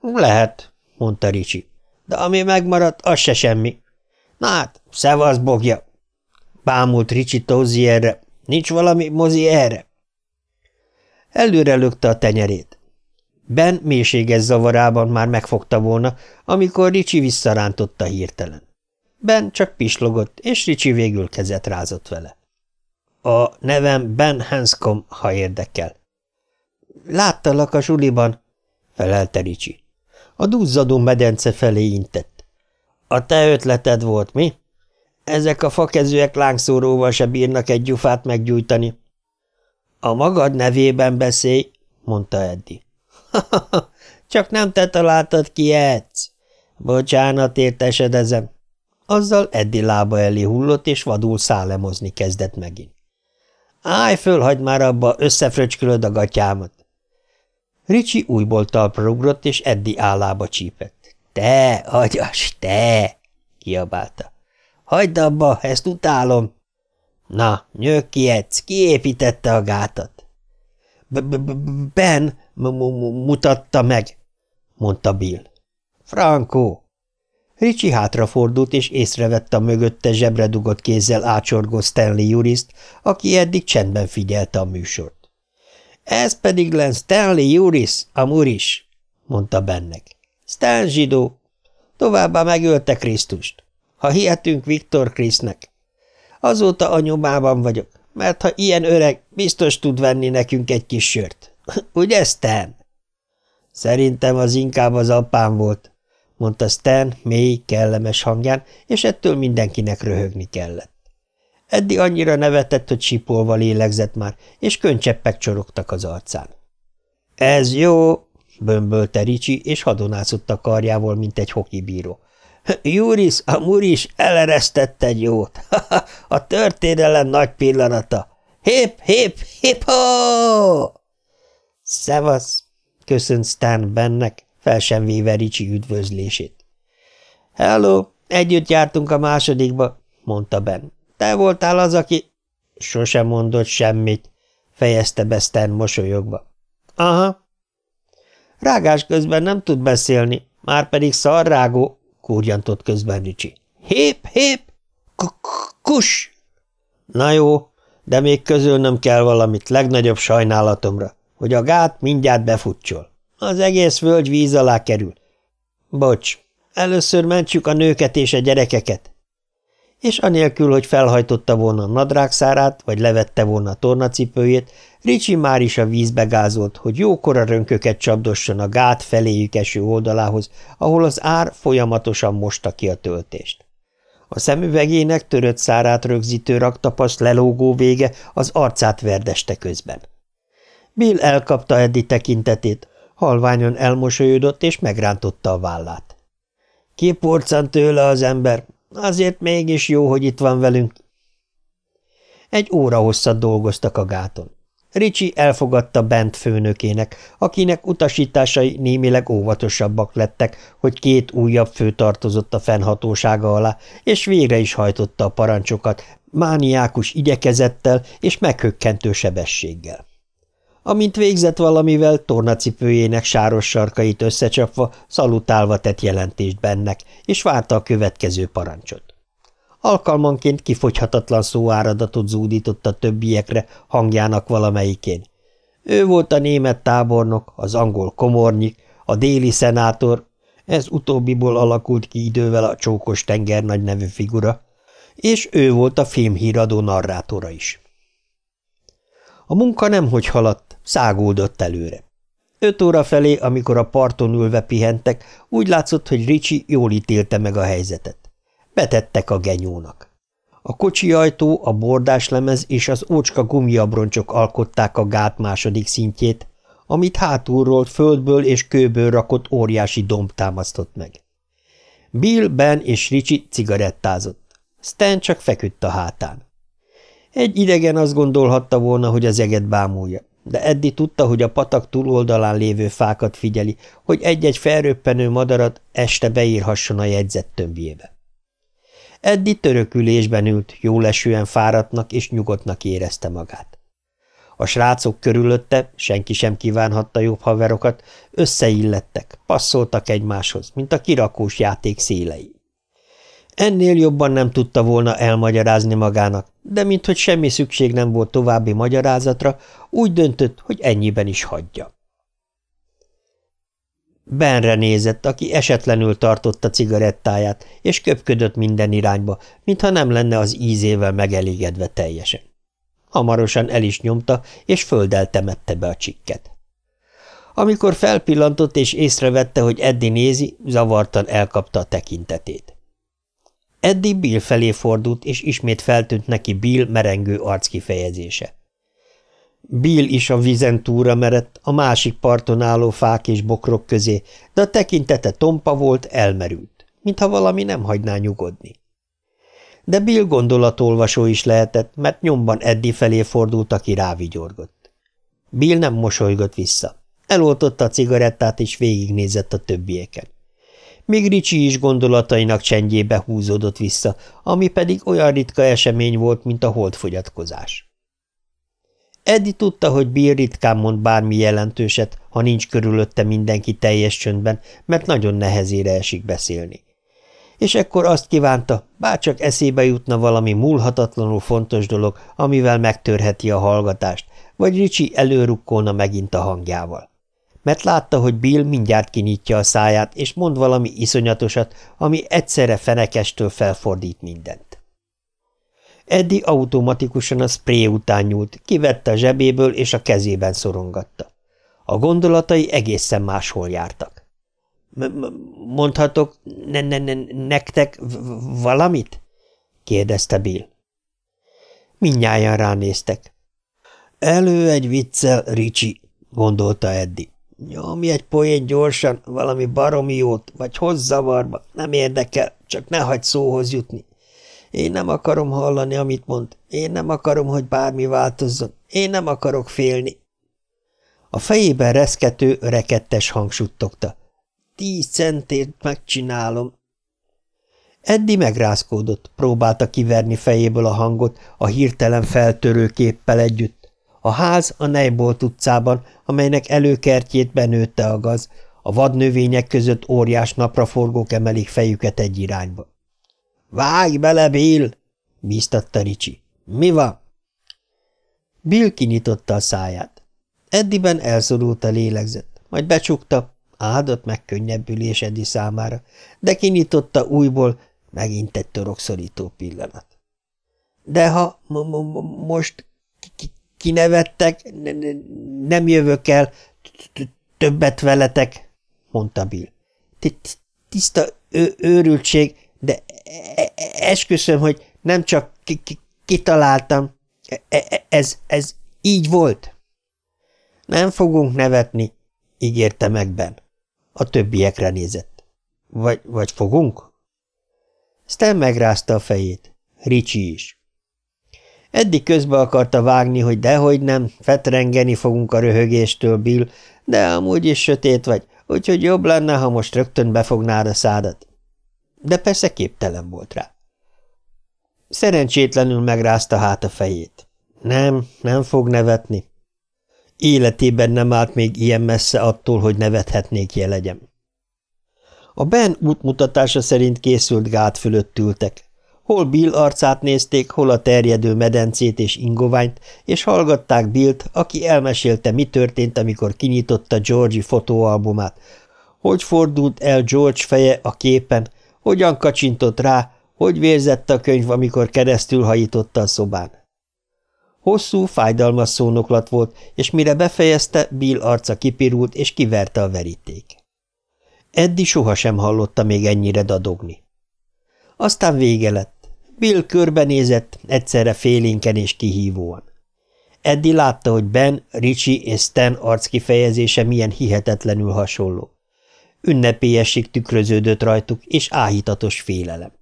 Lehet, mondta Ricsi, de ami megmaradt, az se semmi. Na hát, szevasz, bogja! Bámult Ricsi Tózierre. Nincs valami mozi erre? Előre lökte a tenyerét. Ben mélységes zavarában már megfogta volna, amikor Ricsi visszarántotta hirtelen. Ben csak pislogott, és Ricsi végül kezet rázott vele. A nevem Ben Hanscom, ha érdekel. Láttalak a suliban, felelte Ricsi. A duzzadó medence felé intett. A te ötleted volt, mi? Ezek a fakezőek lángszóróval se bírnak egy gyufát meggyújtani. A magad nevében beszélj, mondta Eddi. Csak nem te találtad ki, Edz. Bocsánat, értesedezem. Azzal Eddi lába elé hullott, és vadul szálemozni kezdett megint. Állj föl, hagyd már abba, összefröcskölöd a gatyámat. Ricsi újból talpra ugrott, és Eddi állába csípett. Te, agyas, te! kiabálta. Hagyd abba, ezt utálom. Na, nyög ki, Edz, kiépítette a gátat. B -b -b Ben mutatta meg, mondta Bill. Franco. Ricsi hátrafordult, és észrevette a mögötte zsebre dugott kézzel ácsorgó Stanley Juriszt, aki eddig csendben figyelte a műsort. Ez pedig len Stanley Juris, a muris, mondta bennek. Stan zsidó. Továbbá megölte Krisztust. Ha hihetünk Viktor Krisznek. Azóta a nyomában vagyok, mert ha ilyen öreg, biztos tud venni nekünk egy kis sört. Ugye, Stan? Szerintem az inkább az apám volt, mondta Stan mély, kellemes hangján, és ettől mindenkinek röhögni kellett. Eddi annyira nevetett, hogy sipolva lélegzett már, és könycseppek csorogtak az arcán. – Ez jó! – bömbölte Ricsi, és hadonászott a karjával, mint egy hokibíró. – Juris, a muris eleresztett egy jót! a történelem nagy pillanata! Hép, hép, hip ho! – Szevasz! – köszönt Stan bennek, fel sem véve Ricsi üdvözlését. – Hello, együtt jártunk a másodikba – mondta Ben. – Te voltál az, aki… – Sosem mondott semmit – fejezte be Stan mosolyogva. – Aha. – Rágás közben nem tud beszélni, már pedig szarrágó – kúrjantott közben Ricsi. – Hép, hép! Kus! – Na jó, de még közölnöm kell valamit legnagyobb sajnálatomra, hogy a gát mindjárt befutcsol. Az egész völgy víz alá kerül. Bocs, először mentsük a nőket és a gyerekeket. És anélkül, hogy felhajtotta volna a nadrágszárát, vagy levette volna a tornacipőjét, Ricsi már is a vízbe gázolt, hogy jókora rönköket csapdosson a gát feléjük eső oldalához, ahol az ár folyamatosan mosta ki a töltést. A szemüvegének törött szárát rögzítő raktapasz lelógó vége az arcát verdeste közben. Bill elkapta Eddi tekintetét, halványon elmosolyodott és megrántotta a vállát. Kiporcant tőle az ember, azért mégis jó, hogy itt van velünk. Egy óra hosszat dolgoztak a gáton. Ricsi elfogadta Bent főnökének, akinek utasításai némileg óvatosabbak lettek, hogy két újabb fő tartozott a fennhatósága alá, és végre is hajtotta a parancsokat, mániákus igyekezettel és meghökkentő sebességgel. Amint végzett valamivel, tornacipőjének sáros sarkait összecsapva, szalutálva tett jelentést bennek, és várta a következő parancsot. Alkalmanként kifogyhatatlan szóáradatot zúdított a többiekre hangjának valamelyikén. Ő volt a német tábornok, az angol komornyik, a déli szenátor, ez utóbbiból alakult ki idővel a csókos tengernagy nevű figura, és ő volt a filmhíradó narrátora is. A munka nemhogy haladt, száguldott előre. Öt óra felé, amikor a parton ülve pihentek, úgy látszott, hogy Ricsi jól ítélte meg a helyzetet. Betettek a genyónak. A kocsi ajtó, a bordáslemez és az ócska gumiabroncsok alkották a gát második szintjét, amit hátulról földből és kőből rakott óriási domb támasztott meg. Bill, Ben és Ricsi cigarettázott. Stan csak feküdt a hátán. Egy idegen azt gondolhatta volna, hogy az eget bámulja, de Eddi tudta, hogy a patak túloldalán lévő fákat figyeli, hogy egy-egy felröppenő madarat este beírhasson a jegyzett tömbjébe. Eddi törökülésben ült, jólesően fáradtnak és nyugodtnak érezte magát. A srácok körülötte, senki sem kívánhatta jobb haverokat, összeillettek, passzoltak egymáshoz, mint a kirakós játék szélei. Ennél jobban nem tudta volna elmagyarázni magának, de minthogy semmi szükség nem volt további magyarázatra, úgy döntött, hogy ennyiben is hagyja. Benre nézett, aki esetlenül tartotta cigarettáját, és köpködött minden irányba, mintha nem lenne az ízével megelégedve teljesen. Hamarosan el is nyomta, és földdel be a csikket. Amikor felpillantott és észrevette, hogy Eddi nézi, zavartan elkapta a tekintetét. Eddi Bill felé fordult, és ismét feltűnt neki Bill merengő arckifejezése. Bill is a vizen túra merett, a másik parton álló fák és bokrok közé, de a tekintete tompa volt, elmerült, mintha valami nem hagyná nyugodni. De Bill gondolatolvasó is lehetett, mert nyomban Eddi felé fordult, aki rávigyorgott. Bill nem mosolygott vissza. Eloltotta a cigarettát, és végignézett a többieken. Míg Ricsi is gondolatainak csendjébe húzódott vissza, ami pedig olyan ritka esemény volt, mint a holdfogyatkozás. Eddi tudta, hogy Bill ritkán mond bármi jelentőset, ha nincs körülötte mindenki teljes csöndben, mert nagyon nehezére esik beszélni. És ekkor azt kívánta, bárcsak eszébe jutna valami múlhatatlanul fontos dolog, amivel megtörheti a hallgatást, vagy Ricsi előrukkolna megint a hangjával. Mert látta, hogy Bill mindjárt kinyitja a száját, és mond valami iszonyatosat, ami egyszerre fenekestől felfordít mindent. Eddi automatikusan a spré után nyúlt, kivette a zsebéből és a kezében szorongatta. A gondolatai egészen máshol jártak. – Mondhatok ne -ne -ne nektek valamit? – kérdezte Bill. Mindnyájan ránéztek. – Elő egy viccel, Ricsi – gondolta Eddi. – Nyomj egy poén gyorsan, valami baromi jót, vagy hozz zavarba, nem érdekel, csak ne hagyd szóhoz jutni. Én nem akarom hallani, amit mond. Én nem akarom, hogy bármi változzon. Én nem akarok félni. A fejében reszkető, rekettes hang suttogta. Tíz centért megcsinálom. Eddi megrázkódott, próbálta kiverni fejéből a hangot a hirtelen feltörő képpel együtt. A ház a Neybolt utcában, amelynek előkertjét benőtte a gaz, a vadnövények között óriás napraforgók emelik fejüket egy irányba. Vágj bele, Bill! bíztatta Ricsi. Mi van? Bill kinyitotta a száját. Eddiben elszorult a lélegzet, majd becsukta, áldott megkönnyebbülés Eddi számára, de kinyitotta újból, megint egy torokszorító pillanat. De ha most kinevettek, nem jövök el többet veletek, mondta Bill. Tiszta őrültség, de e, e, esküszöm, hogy nem csak kitaláltam. E, ez, így volt. Nem fogunk nevetni, ígérte meg Ben. A többiekre nézett. Vagy, vagy fogunk? Stan megrázta a fejét. Ricsi is. Eddig közbe akarta vágni, hogy dehogy nem, fetrengeni fogunk a röhögéstől, Bill, de amúgy is sötét vagy, úgyhogy jobb lenne, ha most rögtön befognád a szádat de persze képtelen volt rá. Szerencsétlenül megrázta hát a fejét. Nem, nem fog nevetni. Életében nem állt még ilyen messze attól, hogy nevethetnék jelegyem. A Ben útmutatása szerint készült gát fölött ültek. Hol Bill arcát nézték, hol a terjedő medencét és ingoványt, és hallgatták Billt, aki elmesélte, mi történt, amikor kinyitotta Georgi fotóalbumát, hogy fordult el George feje a képen, hogyan kacsintott rá, hogy vérzett a könyv, amikor keresztül hajította a szobán. Hosszú, fájdalmas szónoklat volt, és mire befejezte, Bill arca kipirult, és kiverte a veríték. Eddi sohasem hallotta még ennyire dadogni. Aztán vége lett. Bill körbenézett, egyszerre félénken és kihívóan. Eddi látta, hogy Ben, Richie és Stan arckifejezése milyen hihetetlenül hasonló. Ünnepélyesség tükröződött rajtuk, és áhítatos félelem.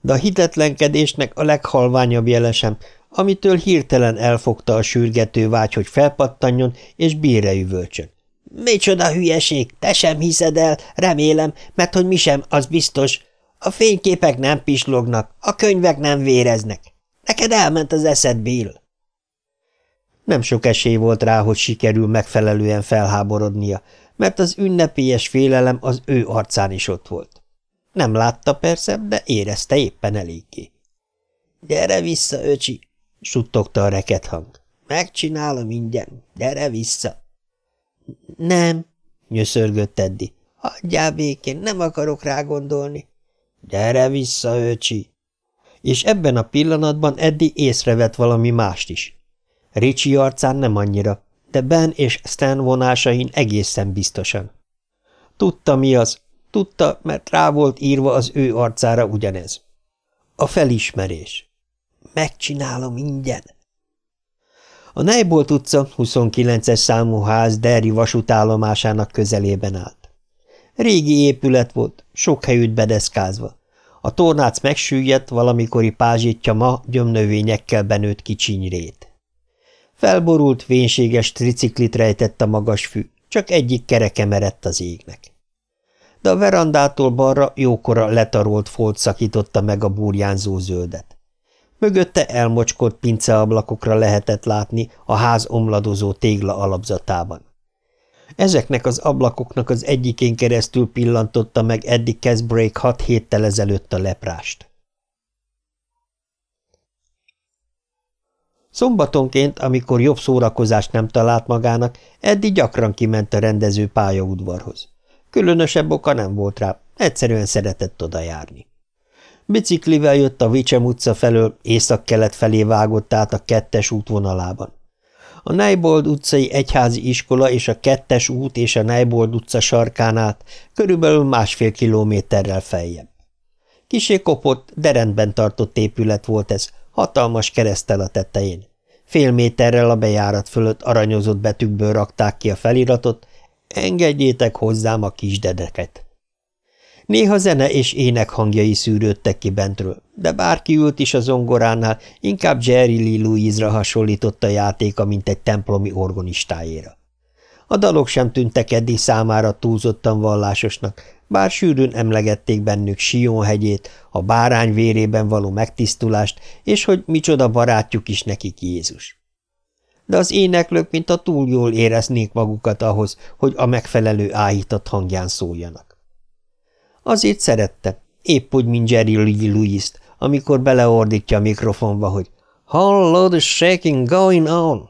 De a hitetlenkedésnek a leghalványabb jelesem, amitől hirtelen elfogta a sürgető vágy, hogy felpattanjon, és bírre üvölcsön. – Micsoda hülyeség, te sem hiszed el, remélem, mert hogy mi sem, az biztos. A fényképek nem pislognak, a könyvek nem véreznek. Neked elment az eszed, Bill. Nem sok esély volt rá, hogy sikerül megfelelően felháborodnia, mert az ünnepélyes félelem az ő arcán is ott volt. Nem látta persze, de érezte éppen eléggé. – Gyere vissza, öcsi! – suttogta a reket hang. – Megcsinálom ingyen, gyere vissza! – Nem – nyöszörgött Eddi. – Hagyjál békén, nem akarok rá gondolni. – Gyere vissza, öcsi! És ebben a pillanatban Eddi észrevett valami mást is. Ricsi arcán nem annyira, de Ben és Stan vonásain egészen biztosan. Tudta, mi az, tudta, mert rá volt írva az ő arcára ugyanez. A felismerés. Megcsinálom ingyen. A Neibolt utca 29-es számú ház Derry vasútállomásának közelében állt. Régi épület volt, sok helyütt bedeszkázva. A tornác megsüllyedt, valamikori pázsitja ma gyomnövényekkel benőtt kicsinyrét. Felborult, vénséges triciklit rejtett a magas fű, csak egyik kereke merett az égnek. De a verandától balra jókora letarolt folt szakította meg a burjánzó zöldet. Mögötte elmocskolt pinceablakokra lehetett látni a ház omladozó tégla alapzatában. Ezeknek az ablakoknak az egyikén keresztül pillantotta meg Eddie Casbrake hat héttel ezelőtt a leprást. Szombatonként, amikor jobb szórakozást nem talált magának, Eddi gyakran kiment a rendező pályaudvarhoz. Különösebb oka nem volt rá, egyszerűen szeretett oda járni. Biciklivel jött a Vicsem utca felől, észak-kelet felé vágott át a kettes útvonalában. A Neibold utcai egyházi iskola és a kettes út és a Neibold utca sarkán át, körülbelül másfél kilométerrel feljebb. Kisé kopott, de rendben tartott épület volt ez, hatalmas keresztel a tetején. Fél méterrel a bejárat fölött aranyozott betűkből rakták ki a feliratot, engedjétek hozzám a kisdedeket. Néha zene és ének hangjai szűrődtek ki bentről, de bárki ült is a zongoránál, inkább Jerry Lee Louise-ra hasonlított a játéka, mint egy templomi organistájéra. A dalok sem tűntek eddig számára túlzottan vallásosnak, bár sűrűn emlegették bennük Sion hegyét, a bárány vérében való megtisztulást, és hogy micsoda barátjuk is nekik Jézus. De az éneklők, mint a túl jól éreznék magukat ahhoz, hogy a megfelelő áhított hangján szóljanak. Azért szerette, épp úgy, mint Jerry Lee Louis-t, amikor beleordítja a mikrofonba, hogy Hallod shaking going on!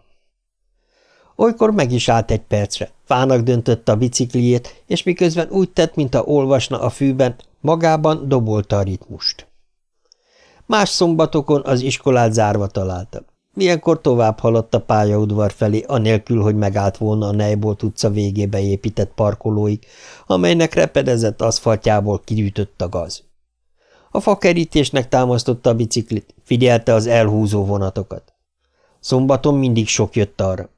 Olykor meg is állt egy percre, fának döntötte a bicikliét, és miközben úgy tett, mintha olvasna a fűben, magában dobolta a ritmust. Más szombatokon az iskolát zárva találta. Ilyenkor tovább haladt a pályaudvar felé, anélkül, hogy megállt volna a Neibolt utca végébe épített parkolóig, amelynek repedezett aszfaltjából kigyűjtött a gaz. A fakerítésnek támasztotta a biciklit, figyelte az elhúzó vonatokat. Szombaton mindig sok jött arra.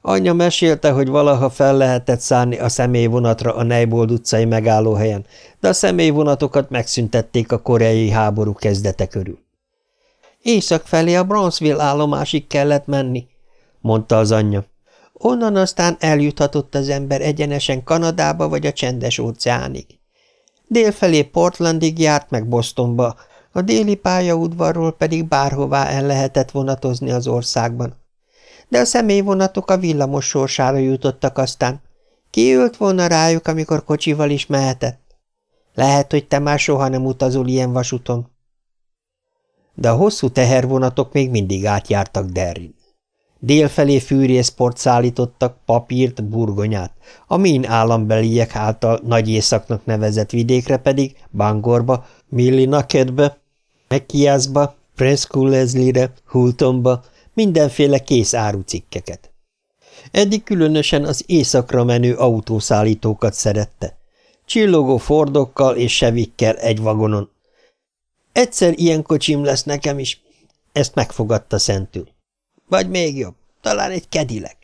Anyja mesélte, hogy valaha fel lehetett szállni a személyvonatra a Neibold utcai megállóhelyen, de a személyvonatokat megszüntették a koreai háború kezdete körül. Észak felé a Bronzeville állomásig kellett menni, mondta az anyja. Onnan aztán eljuthatott az ember egyenesen Kanadába vagy a csendes óceánig. Délfelé Portlandig járt meg Bostonba, a déli pályaudvarról pedig bárhová el lehetett vonatozni az országban de a személyvonatok a villamos sorsára jutottak aztán. Ki ült volna rájuk, amikor kocsival is mehetett? Lehet, hogy te már soha nem utazol ilyen vasúton. De a hosszú tehervonatok még mindig átjártak Derrin. Délfelé fűrészport szállítottak, papírt, burgonyát, a min állambeliek által nagy északnak nevezett vidékre pedig Bangorba, Millinakedbe, Mekiászba, Preskulezlire, Hultonba, mindenféle kész árucikkeket. Eddig különösen az éjszakra menő autószállítókat szerette. Csillogó fordokkal és sevikkel egy vagonon. Egyszer ilyen kocsim lesz nekem is, ezt megfogadta szentül. Vagy még jobb, talán egy kedilek.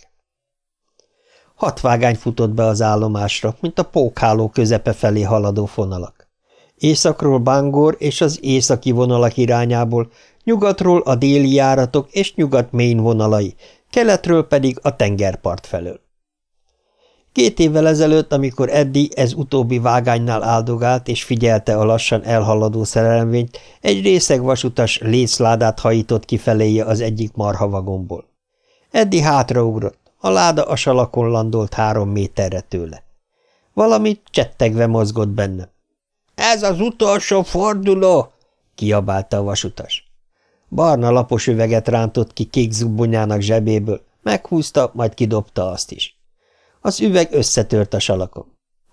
Hat vágány futott be az állomásra, mint a pókháló közepe felé haladó fonalak. Északról Bangor és az északi vonalak irányából, nyugatról a déli járatok és nyugat main vonalai, keletről pedig a tengerpart felől. Két évvel ezelőtt, amikor Eddi ez utóbbi vágánynál áldogált és figyelte a lassan elhaladó szerelményt, egy részeg vasutas lécládát hajított kifeléje az egyik marhavagomból. Eddi hátraugrott, a láda a salakon landolt három méterre tőle. Valamit csettegve mozgott benne. – Ez az utolsó forduló! – kiabálta a vasutas. Barna lapos üveget rántott ki kék zubbonyának zsebéből, meghúzta, majd kidobta azt is. Az üveg összetört a salakon.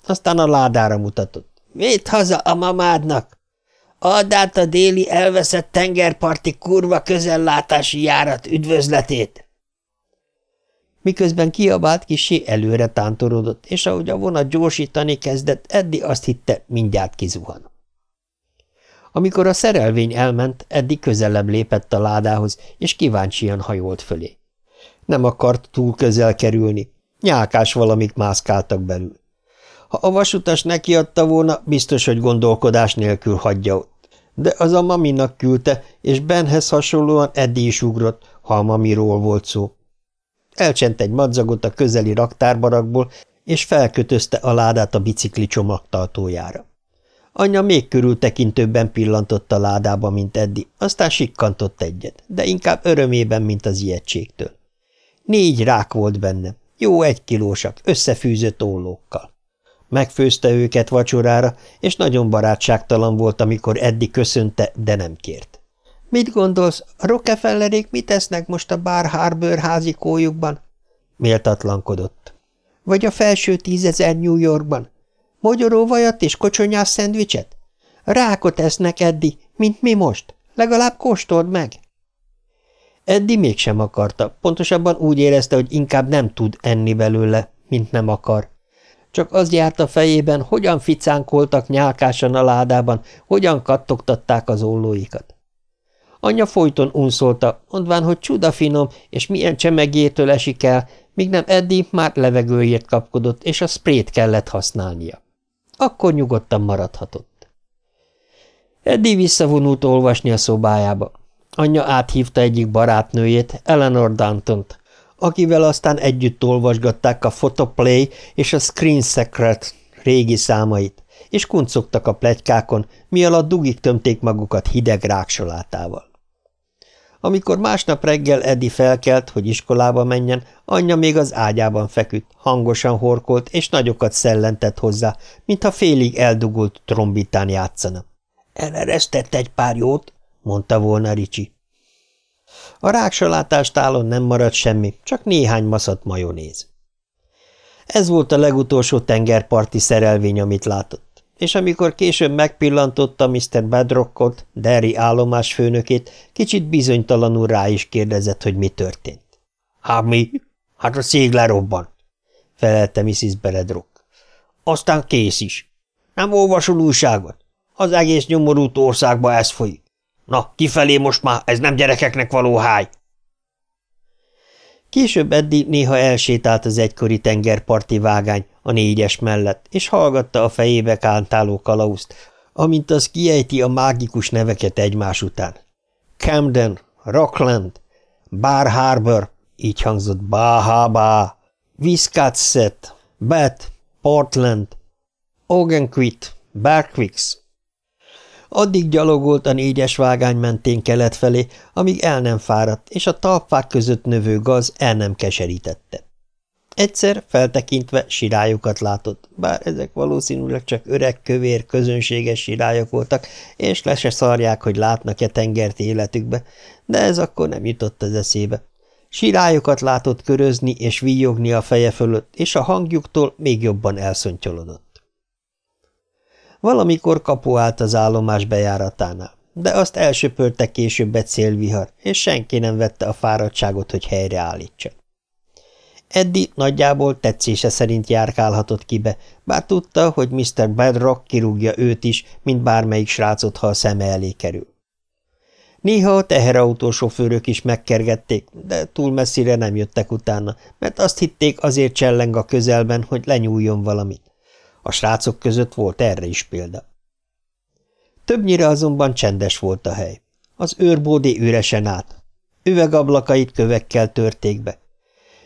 Aztán a ládára mutatott. – Vidd haza a mamádnak! Add át a déli elveszett tengerparti kurva közellátási járat üdvözletét! Miközben kiabált, kisé előre tántorodott, és ahogy a vonat gyorsítani kezdett, Eddi azt hitte, mindjárt kizuhan. Amikor a szerelvény elment, Eddi közelebb lépett a ládához, és kíváncsian hajolt fölé. Nem akart túl közel kerülni, nyálkás valamik mászkáltak belül. Ha a vasutas nekiadta volna, biztos, hogy gondolkodás nélkül hagyja ott. De az a maminak küldte, és Benhez hasonlóan Eddi is ugrott, ha a mamiról volt szó. Elcsent egy madzagot a közeli raktárbarakból, és felkötözte a ládát a bicikli csomagtartójára. Anyja még körültekintőbben pillantott a ládába, mint Eddi, aztán sikkantott egyet, de inkább örömében, mint az ijegységtől. Négy rák volt benne, jó egykilósak, összefűzött ollókkal. Megfőzte őket vacsorára, és nagyon barátságtalan volt, amikor Eddi köszönte, de nem kért. Mit gondolsz, a Rockefellerék mit tesznek most a Bar Harbor házi kójukban? Méltatlankodott. Vagy a felső tízezer New Yorkban? Mogyoróvajat és kocsonyás szendvicset? Rákot esznek, Eddi, mint mi most. Legalább kóstold meg. Eddi mégsem akarta, pontosabban úgy érezte, hogy inkább nem tud enni belőle, mint nem akar. Csak az járt a fejében, hogyan ficánkoltak nyálkásan a ládában, hogyan kattogtatták az ollóikat. Anyja folyton unszolta, mondván, hogy csuda finom, és milyen csemegétől esik el, míg nem Eddi már levegőért kapkodott, és a sprét kellett használnia. Akkor nyugodtan maradhatott. Eddi visszavonult olvasni a szobájába. Anyja áthívta egyik barátnőjét, Eleanor danton akivel aztán együtt olvasgatták a Photoplay és a Screen Secret régi számait, és kuncogtak a plegykákon, mi alatt dugik tömték magukat hideg ráksolátával. Amikor másnap reggel Edi felkelt, hogy iskolába menjen, anyja még az ágyában feküdt, hangosan horkolt és nagyokat szellentett hozzá, mintha félig eldugult trombitán játszana. – Eleresztett egy pár jót? – mondta volna Ricsi. A ráksalátás nem maradt semmi, csak néhány maszat majonéz. Ez volt a legutolsó tengerparti szerelvény, amit látott és amikor később megpillantotta Mr. Bedrockot, Derry állomás főnökét, kicsit bizonytalanul rá is kérdezett, hogy mi történt. – Hát mi? Hát a szég lerobban, felelte Mrs. Bedrock. – Aztán kész is. Nem olvasol újságot? Az egész nyomorult országba ez folyik. Na, kifelé most már, ez nem gyerekeknek való háj. Később Eddi néha elsétált az egykori tengerparti vágány a négyes mellett, és hallgatta a fejébe kántáló kalauzt, amint az kiejti a mágikus neveket egymás után. Camden, Rockland, Bar Harbor, így hangzott Bahaba, Wiscasset, Bath, Portland, Ogenquit, Berkwix, Addig gyalogolt a négyes vágány mentén kelet felé, amíg el nem fáradt, és a talpfák között növő gaz el nem keserítette. Egyszer, feltekintve, sirályokat látott, bár ezek valószínűleg csak öreg, kövér, közönséges sirályok voltak, és le se szarják, hogy látnak-e tengert életükbe, de ez akkor nem jutott az eszébe. Sirályokat látott körözni és víjogni a feje fölött, és a hangjuktól még jobban elszontyolodott. Valamikor kapu állt az állomás bejáratánál. de azt elsöpörte később egy szélvihar, és senki nem vette a fáradtságot, hogy helyreállítsa. Eddi nagyjából tetszése szerint járkálhatott kibe, bár tudta, hogy Mr. Bedrock kirúgja őt is, mint bármelyik srácot, ha a szeme elé kerül. Néha a teherautósofőrök is megkergették, de túl messzire nem jöttek utána, mert azt hitték azért cselleng a közelben, hogy lenyúljon valamit. A srácok között volt erre is példa. Többnyire azonban csendes volt a hely. Az őrbódé üresen állt. Üvegablakait kövekkel törték be.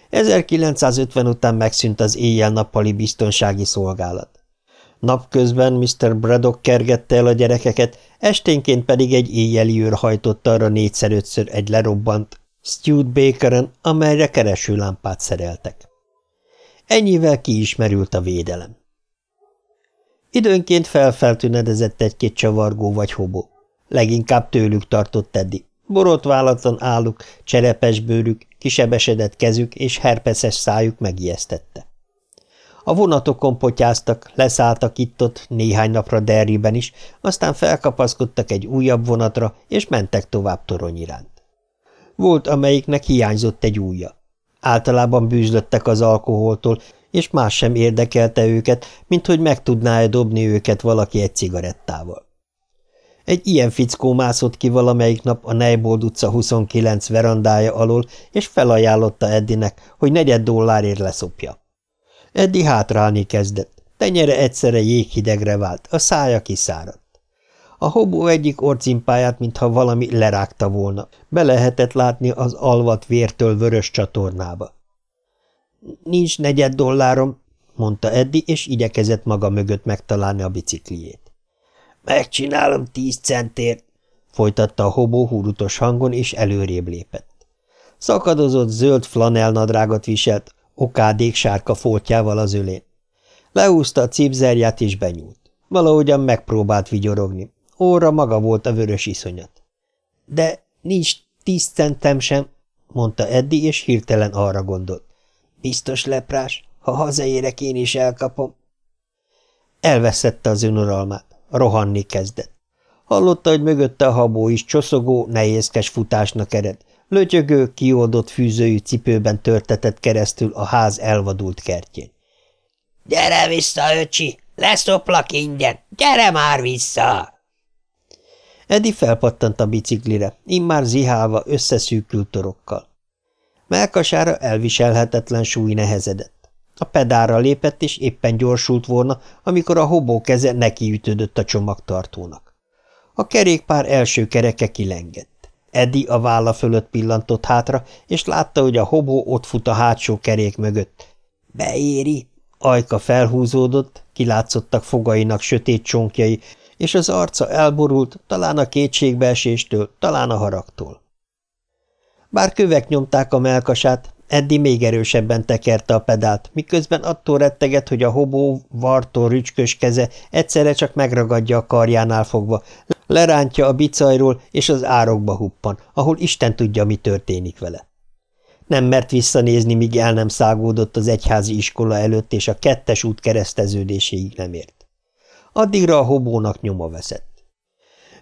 1950 után megszűnt az éjjel-nappali biztonsági szolgálat. Napközben Mr. Braddock kergette el a gyerekeket, esténként pedig egy éjjeli őr hajtotta arra négyszer-ötször egy lerobbant Stewed Bakeren, amelyre keresőlámpát szereltek. Ennyivel kiismerült a védelem. Időnként felfeltünedezett egy-két csavargó vagy hobó. Leginkább tőlük tartott Teddy. Borotválatlan álluk, cserepes bőrük, kisebesedett kezük és herpeszes szájuk megijesztette. A vonatokon potyáztak, leszálltak itt-ott, néhány napra Derryben is, aztán felkapaszkodtak egy újabb vonatra, és mentek tovább torony iránt. Volt, amelyiknek hiányzott egy újja. Általában bűzlöttek az alkoholtól, és más sem érdekelte őket, mint hogy meg tudná-e dobni őket valaki egy cigarettával. Egy ilyen fickó mászott ki valamelyik nap a Neybold utca 29 verandája alól, és felajánlotta Eddinek, hogy negyed dollárért leszopja. Eddi hátrálni kezdett, tenyere egyszerre jéghidegre vált, a szája kiszáradt. A hobó egyik orcimpáját, mintha valami lerágta volna, be lehetett látni az alvat vértől vörös csatornába. Nincs negyed dollárom, mondta Eddi, és igyekezett maga mögött megtalálni a bicikliét. Megcsinálom tíz centért, folytatta a hobó húrutos hangon, és előrébb lépett. Szakadozott zöld flanelnadrágot viselt, okádék sárka foltjával az ölén. Leúzta a cipzerját, és benyúlt. Valahogyan megpróbált vigyorogni. Óra maga volt a vörös iszonyat. De nincs tíz centem sem, mondta Eddi, és hirtelen arra gondolt. Biztos leprás, ha hazaérek, én is elkapom. Elveszette az önuralmát, rohanni kezdett. Hallotta, hogy mögötte a habó is csoszogó, nehézkes futásnak ered. Lötyögő, kioldott fűzőjű cipőben törtetett keresztül a ház elvadult kertjén. – Gyere vissza, öcsi! Leszoplak ingyen! Gyere már vissza! Edi felpattant a biciklire, immár zihálva összeszűkült torokkal. Melkasára elviselhetetlen súly nehezedett. A pedára lépett, és éppen gyorsult volna, amikor a hobó keze nekiütődött a csomagtartónak. A kerékpár első kereke kilengett. Edi a válla fölött pillantott hátra, és látta, hogy a hobó ott fut a hátsó kerék mögött. Beéri! Ajka felhúzódott, kilátszottak fogainak sötét csonkjai, és az arca elborult, talán a kétségbeeséstől, talán a haragtól. Bár kövek nyomták a melkasát, Eddi még erősebben tekerte a pedált, miközben attól retteget, hogy a hobó vartó rücskös keze egyszerre csak megragadja a karjánál fogva, lerántja a bicajról, és az árokba huppan, ahol Isten tudja, mi történik vele. Nem mert visszanézni, míg el nem szágódott az egyházi iskola előtt, és a kettes út kereszteződéséig nem ért. Addigra a hobónak nyoma veszett.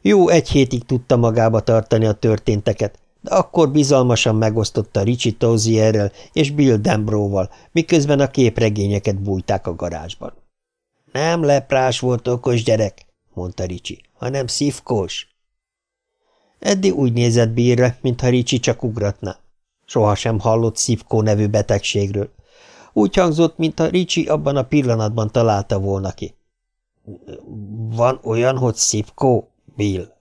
Jó egy hétig tudta magába tartani a történteket, de akkor bizalmasan megosztotta Ricsi Tozierrel és Bill Dembróval, miközben a képregényeket bújták a garázsban. Nem leprás volt okos gyerek, mondta Ricsi, hanem szívkós. Eddi úgy nézett Billre, mintha Ricsi csak ugratna. Sohasem hallott szívkó nevű betegségről. Úgy hangzott, mintha Ricsi abban a pillanatban találta volna ki. Van olyan, hogy szívkó, Bill?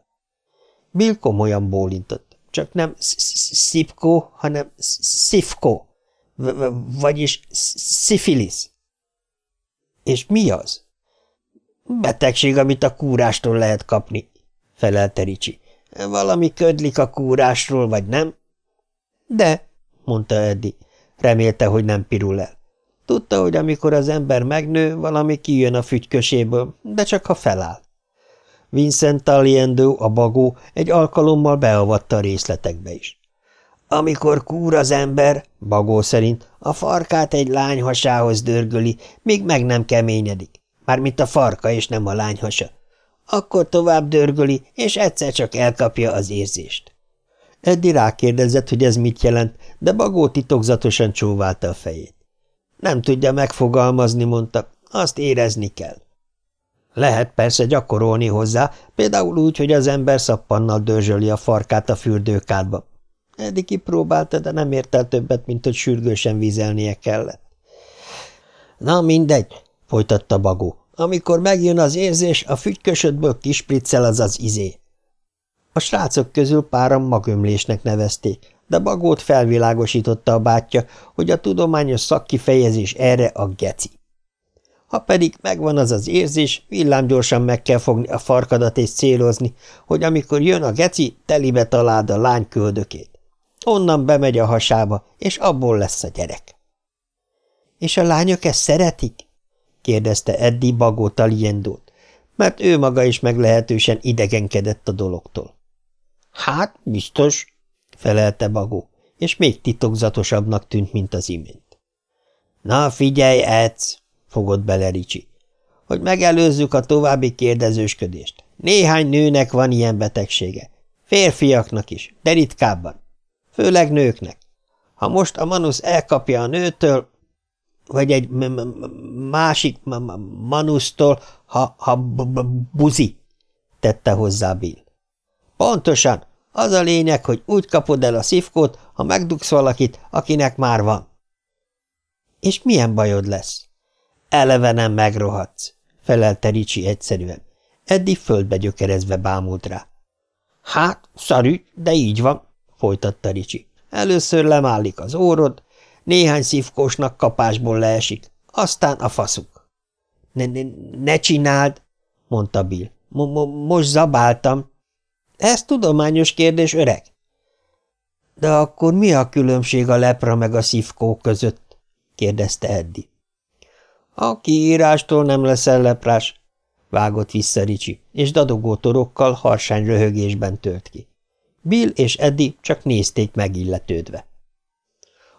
Bill komolyan bólintott csak nem szipkó, hanem szifkó, vagyis szifilisz. És mi az? Betegség, amit a kúrástól lehet kapni, felelte Ricsi. Valami ködlik a kúrásról, vagy nem? De, mondta Eddi, remélte, hogy nem pirul el. Tudta, hogy amikor az ember megnő, valami kijön a fügyköséből, de csak ha feláll. Vincent Taliendo, a bagó, egy alkalommal beavatta a részletekbe is. Amikor kúr az ember, bagó szerint, a farkát egy lány hasához dörgöli, míg meg nem keményedik. Mármint a farka és nem a lány hasa. akkor tovább dörgöli, és egyszer csak elkapja az érzést. Eddi rákérdezett, hogy ez mit jelent, de Bagó titokzatosan csóválta a fejét. Nem tudja megfogalmazni, mondta, azt érezni kell. Lehet persze gyakorolni hozzá, például úgy, hogy az ember szappannal dörzsöli a farkát a fürdőkádba. Eddig kipróbálta, de nem ért el többet, mint hogy sürgősen vizelnie kellett. Na mindegy, folytatta Bagó. Amikor megjön az érzés, a fügykösödből kispriccel az az izé. A srácok közül páran magömlésnek nevezték, de Bagót felvilágosította a bátyja, hogy a tudományos szakkifejezés erre a geci. Ha pedig megvan az az érzés, villámgyorsan meg kell fogni a farkadat és célozni, hogy amikor jön a geci, telibe találd a lány köldökét. Onnan bemegy a hasába, és abból lesz a gyerek. – És a lányok ezt szeretik? – kérdezte Eddi Bagó Taliendót, mert ő maga is meglehetősen idegenkedett a dologtól. – Hát, biztos – felelte Bagó, és még titokzatosabbnak tűnt, mint az imént. – Na, figyelj, Edsz! Fogott bele Ricsi. Hogy megelőzzük a további kérdezősködést. Néhány nőnek van ilyen betegsége. Férfiaknak is, de ritkábban. Főleg nőknek. Ha most a manusz elkapja a nőtől, vagy egy másik manusztól, ha, ha buzi, tette hozzá Bill. Pontosan, az a lényeg, hogy úgy kapod el a szívkót, ha megdugsz valakit, akinek már van. És milyen bajod lesz? Eleve nem megrohadsz, felelte Ricsi egyszerűen. Eddig földbe gyökerezve bámult rá. Hát, szarű, de így van, folytatta Ricsi. Először lemálik az órod, néhány szívkósnak kapásból leesik, aztán a faszuk. Ne, ne, ne csináld, mondta Bill. Mo -mo Most zabáltam. Ez tudományos kérdés, öreg. De akkor mi a különbség a lepra meg a szívkó között? kérdezte Eddi. A kiírástól nem leszel leprás, vágott vissza Ricsi, és dadogó torokkal harsány röhögésben tört ki. Bill és Eddie csak nézték megilletődve.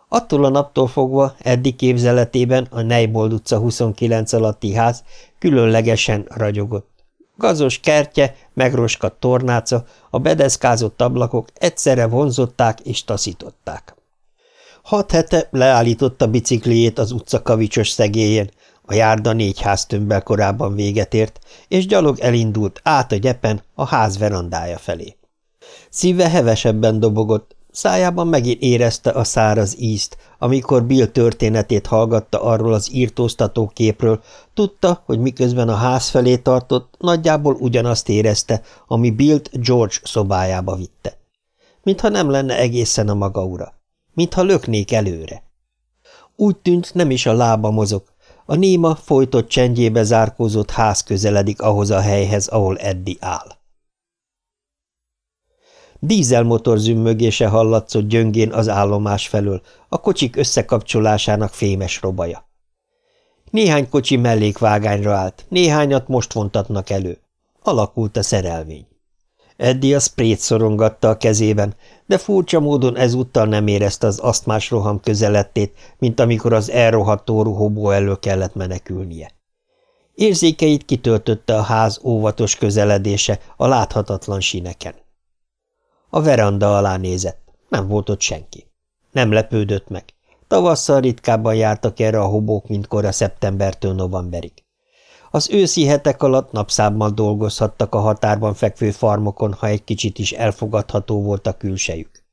Attól a naptól fogva Eddie képzeletében a Neybold utca 29 alatti ház különlegesen ragyogott. Gazos kertje, megroskadt tornáca, a bedeszkázott ablakok egyszerre vonzották és taszították. Hat hete leállította bicikliét az utca kavicsos szegélyén, a járda négy háztömbbel korábban véget ért, és gyalog elindult át a gyepen a ház verandája felé. Szíve hevesebben dobogott, szájában megint érezte a száraz ízt, amikor Bill történetét hallgatta arról az írtóztató képről, tudta, hogy miközben a ház felé tartott, nagyjából ugyanazt érezte, ami Billt George szobájába vitte. Mintha nem lenne egészen a maga ura. Mintha löknék előre. Úgy tűnt, nem is a lába mozog, a néma folytott csendjébe zárkózott ház közeledik ahhoz a helyhez, ahol Eddi áll. Dízelmotor zümmögése hallatszott gyöngén az állomás felől, a kocsik összekapcsolásának fémes robaja. Néhány kocsi mellékvágányra állt, néhányat most vontatnak elő. Alakult a szerelvény. Eddi a sprét szorongatta a kezében, de furcsa módon ezúttal nem érezte az asztmás roham közelettét, mint amikor az elrohadtó ruhóbó elő kellett menekülnie. Érzékeit kitöltötte a ház óvatos közeledése a láthatatlan sineken. A veranda alá nézett. Nem volt ott senki. Nem lepődött meg. Tavasszal ritkábban jártak erre a hobók, mint kora szeptembertől novemberig. Az őszi hetek alatt napszámmal dolgozhattak a határban fekvő farmokon, ha egy kicsit is elfogadható volt a külsejük.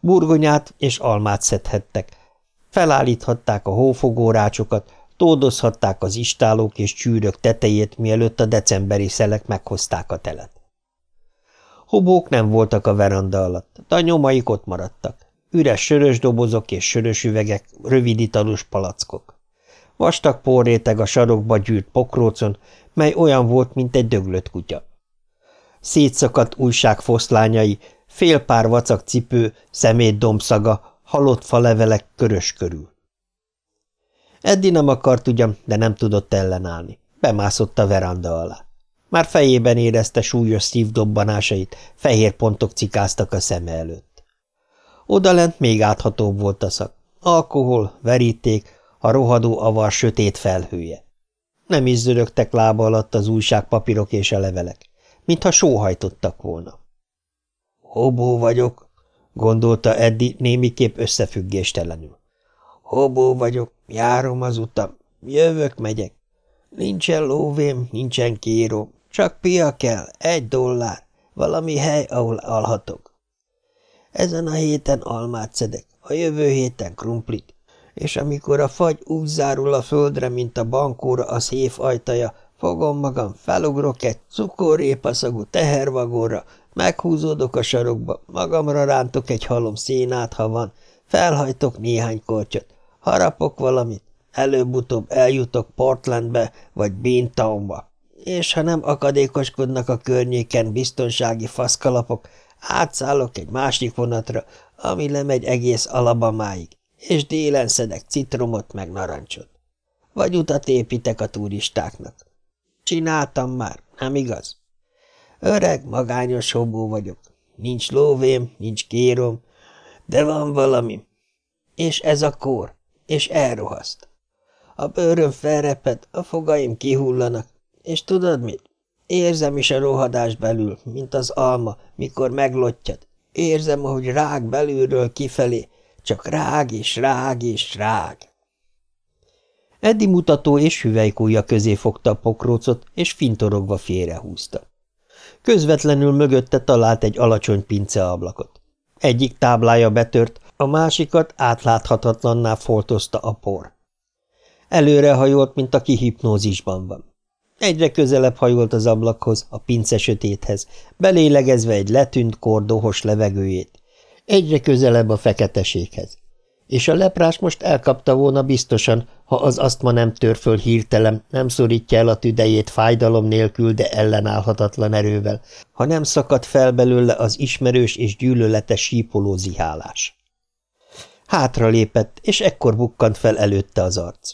Burgonyát és almát szedhettek, felállíthatták a hófogórácsokat, tódozhatták az istálók és csűrök tetejét, mielőtt a decemberi szelek meghozták a telet. Hobók nem voltak a veranda alatt, de a nyomaik ott maradtak. Üres sörös dobozok és sörös üvegek, röviditalus palackok. Vastag porréteg a sarokba gyűrt pokrócon, mely olyan volt, mint egy döglött kutya. Szétszakadt újság foszlányai, fél pár vacak cipő, szemét dombszaga, halott falevelek körös körül. Eddi nem akart ugyan, de nem tudott ellenállni. Bemászott a veranda alá. Már fejében érezte súlyos szívdobbanásait, fehér pontok cikáztak a szeme előtt. Odalent még áthatóbb volt a szak. Alkohol, veríték, a rohadó avar sötét felhője. Nem is zörögtek lába alatt az újságpapírok és a levelek. mintha sóhajtottak volna. Hobó vagyok, gondolta Eddi némiképp összefüggéstelenül. Hobó vagyok, járom az utam, jövök, megyek. Nincsen lóvém, nincsen kéró, csak pia kell, egy dollár, valami hely, ahol alhatok. Ezen a héten almát szedek, a jövő héten krumplit, és amikor a fagy úgy zárul a földre, mint a bankóra a széf ajtaja, fogom magam, felugrok egy cukorrépaszagú tehervagóra, meghúzódok a sarokba, magamra rántok egy halom szénát, ha van, felhajtok néhány kortyot, harapok valamit, előbb-utóbb eljutok Portlandbe vagy Beantownba, és ha nem akadékoskodnak a környéken biztonsági faszkalapok, átszállok egy másik vonatra, ami lemegy egész Alabamáig, és délen szedek citromot meg narancsot. Vagy utat építek a turistáknak. Csináltam már, nem igaz? Öreg, magányos hobó vagyok. Nincs lóvém, nincs kérom, de van valami. És ez a kór, és elrohaszt. A bőröm felreped, a fogaim kihullanak, és tudod mit? Érzem is a rohadás belül, mint az alma, mikor meglottyad. Érzem, ahogy rág belülről kifelé, csak rág és rág és rág. Eddi mutató és hüvelykúja közé fogta a pokrócot, és fintorogva félrehúzta. Közvetlenül mögötte talált egy alacsony pinceablakot. Egyik táblája betört, a másikat átláthatatlanná foltozta a por. Előre hajolt, mint aki hipnózisban van. Egyre közelebb hajolt az ablakhoz, a pince sötéthez, belélegezve egy letűnt kordóhos levegőjét. Egyre közelebb a feketeséghez. És a leprás most elkapta volna biztosan, ha az asztma nem tör föl hirtelen, nem szorítja el a tüdejét fájdalom nélkül, de ellenállhatatlan erővel, ha nem szakad fel belőle az ismerős és gyűlöletes sípoló zihálás. Hátra lépett, és ekkor bukkant fel előtte az arc.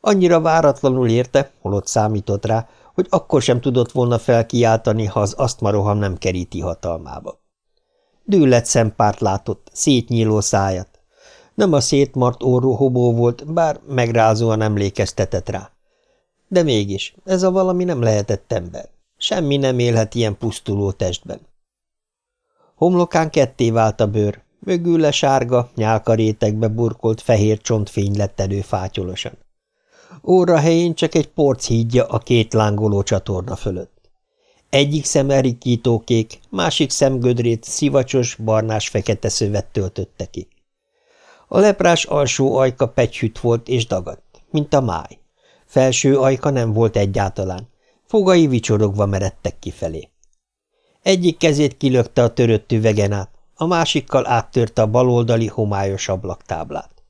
Annyira váratlanul érte, holott számított rá, hogy akkor sem tudott volna felkiáltani, ha az asztmaroham nem keríti hatalmába. Dűlett szempárt látott, szétnyíló szájat. Nem a szétmart orró hobó volt, bár megrázóan emlékeztetett rá. De mégis, ez a valami nem lehetett ember. Semmi nem élhet ilyen pusztuló testben. Homlokán ketté vált a bőr, mögül sárga, nyálka rétegbe burkolt fehér csontfény lett elő fátyolosan. Óra helyén csak egy porc hídja a két lángoló csatorna fölött. Egyik szem kék, másik szemgödrét szivacsos, barnás-fekete szövet töltötte ki. A leprás alsó ajka pegyhűt volt és dagadt, mint a máj. Felső ajka nem volt egyáltalán. Fogai vicsorogva meredtek kifelé. Egyik kezét kilökte a törött üvegen át, a másikkal áttörte a baloldali homályos ablaktáblát.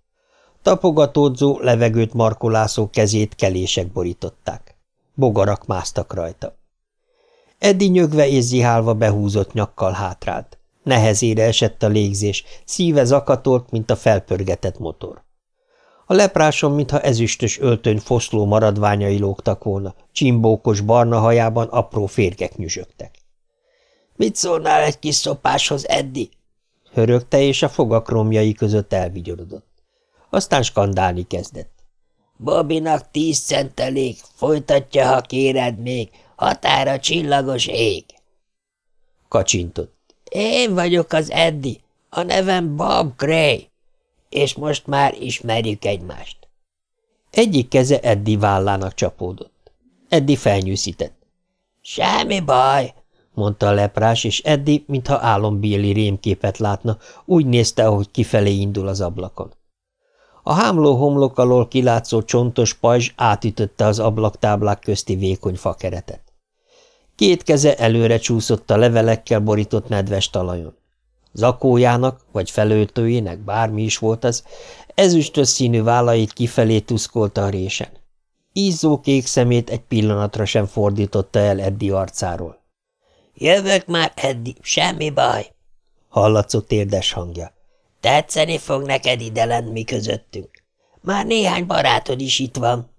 Tapogatódzó, levegőt markolászó kezét kelések borították. Bogarak másztak rajta. Eddi nyögve és zihálva behúzott nyakkal hátrált. Nehezére esett a légzés, szíve zakatolt, mint a felpörgetett motor. A lepráson, mintha ezüstös öltöny foszló maradványai lógtak volna, csimbókos barna hajában apró férgek nyüzsögtek. – Mit szólnál egy kis szopáshoz, Eddi? – hörögte, és a fogak romjai között elvigyorodott. Aztán skandálni kezdett. – Bobinak tíz cent elég, folytatja, ha kéred még, határa csillagos ég. Kacsintott. Én vagyok az Eddi, a nevem Bob Gray, és most már ismerjük egymást. Egyik keze Eddi vállának csapódott. Eddi felnyűszített. Semmi baj, mondta a leprás, és Eddi, mintha álombéli rémképet látna, úgy nézte, ahogy kifelé indul az ablakon. A hámló homlok alól kilátszó csontos pajzs átütötte az ablaktáblák közti vékony fakeretet. Két keze előre csúszott a levelekkel borított nedves talajon. Zakójának, vagy felöltőjének, bármi is volt az, ezüstös színű vállait kifelé tuszkolta a résen. Ízzó kék szemét egy pillanatra sem fordította el Eddi arcáról. – Jövök már, Eddi, semmi baj! – hallatszott érdes hangja. – Tetszeni fog neked ide lenni közöttünk. Már néhány barátod is itt van.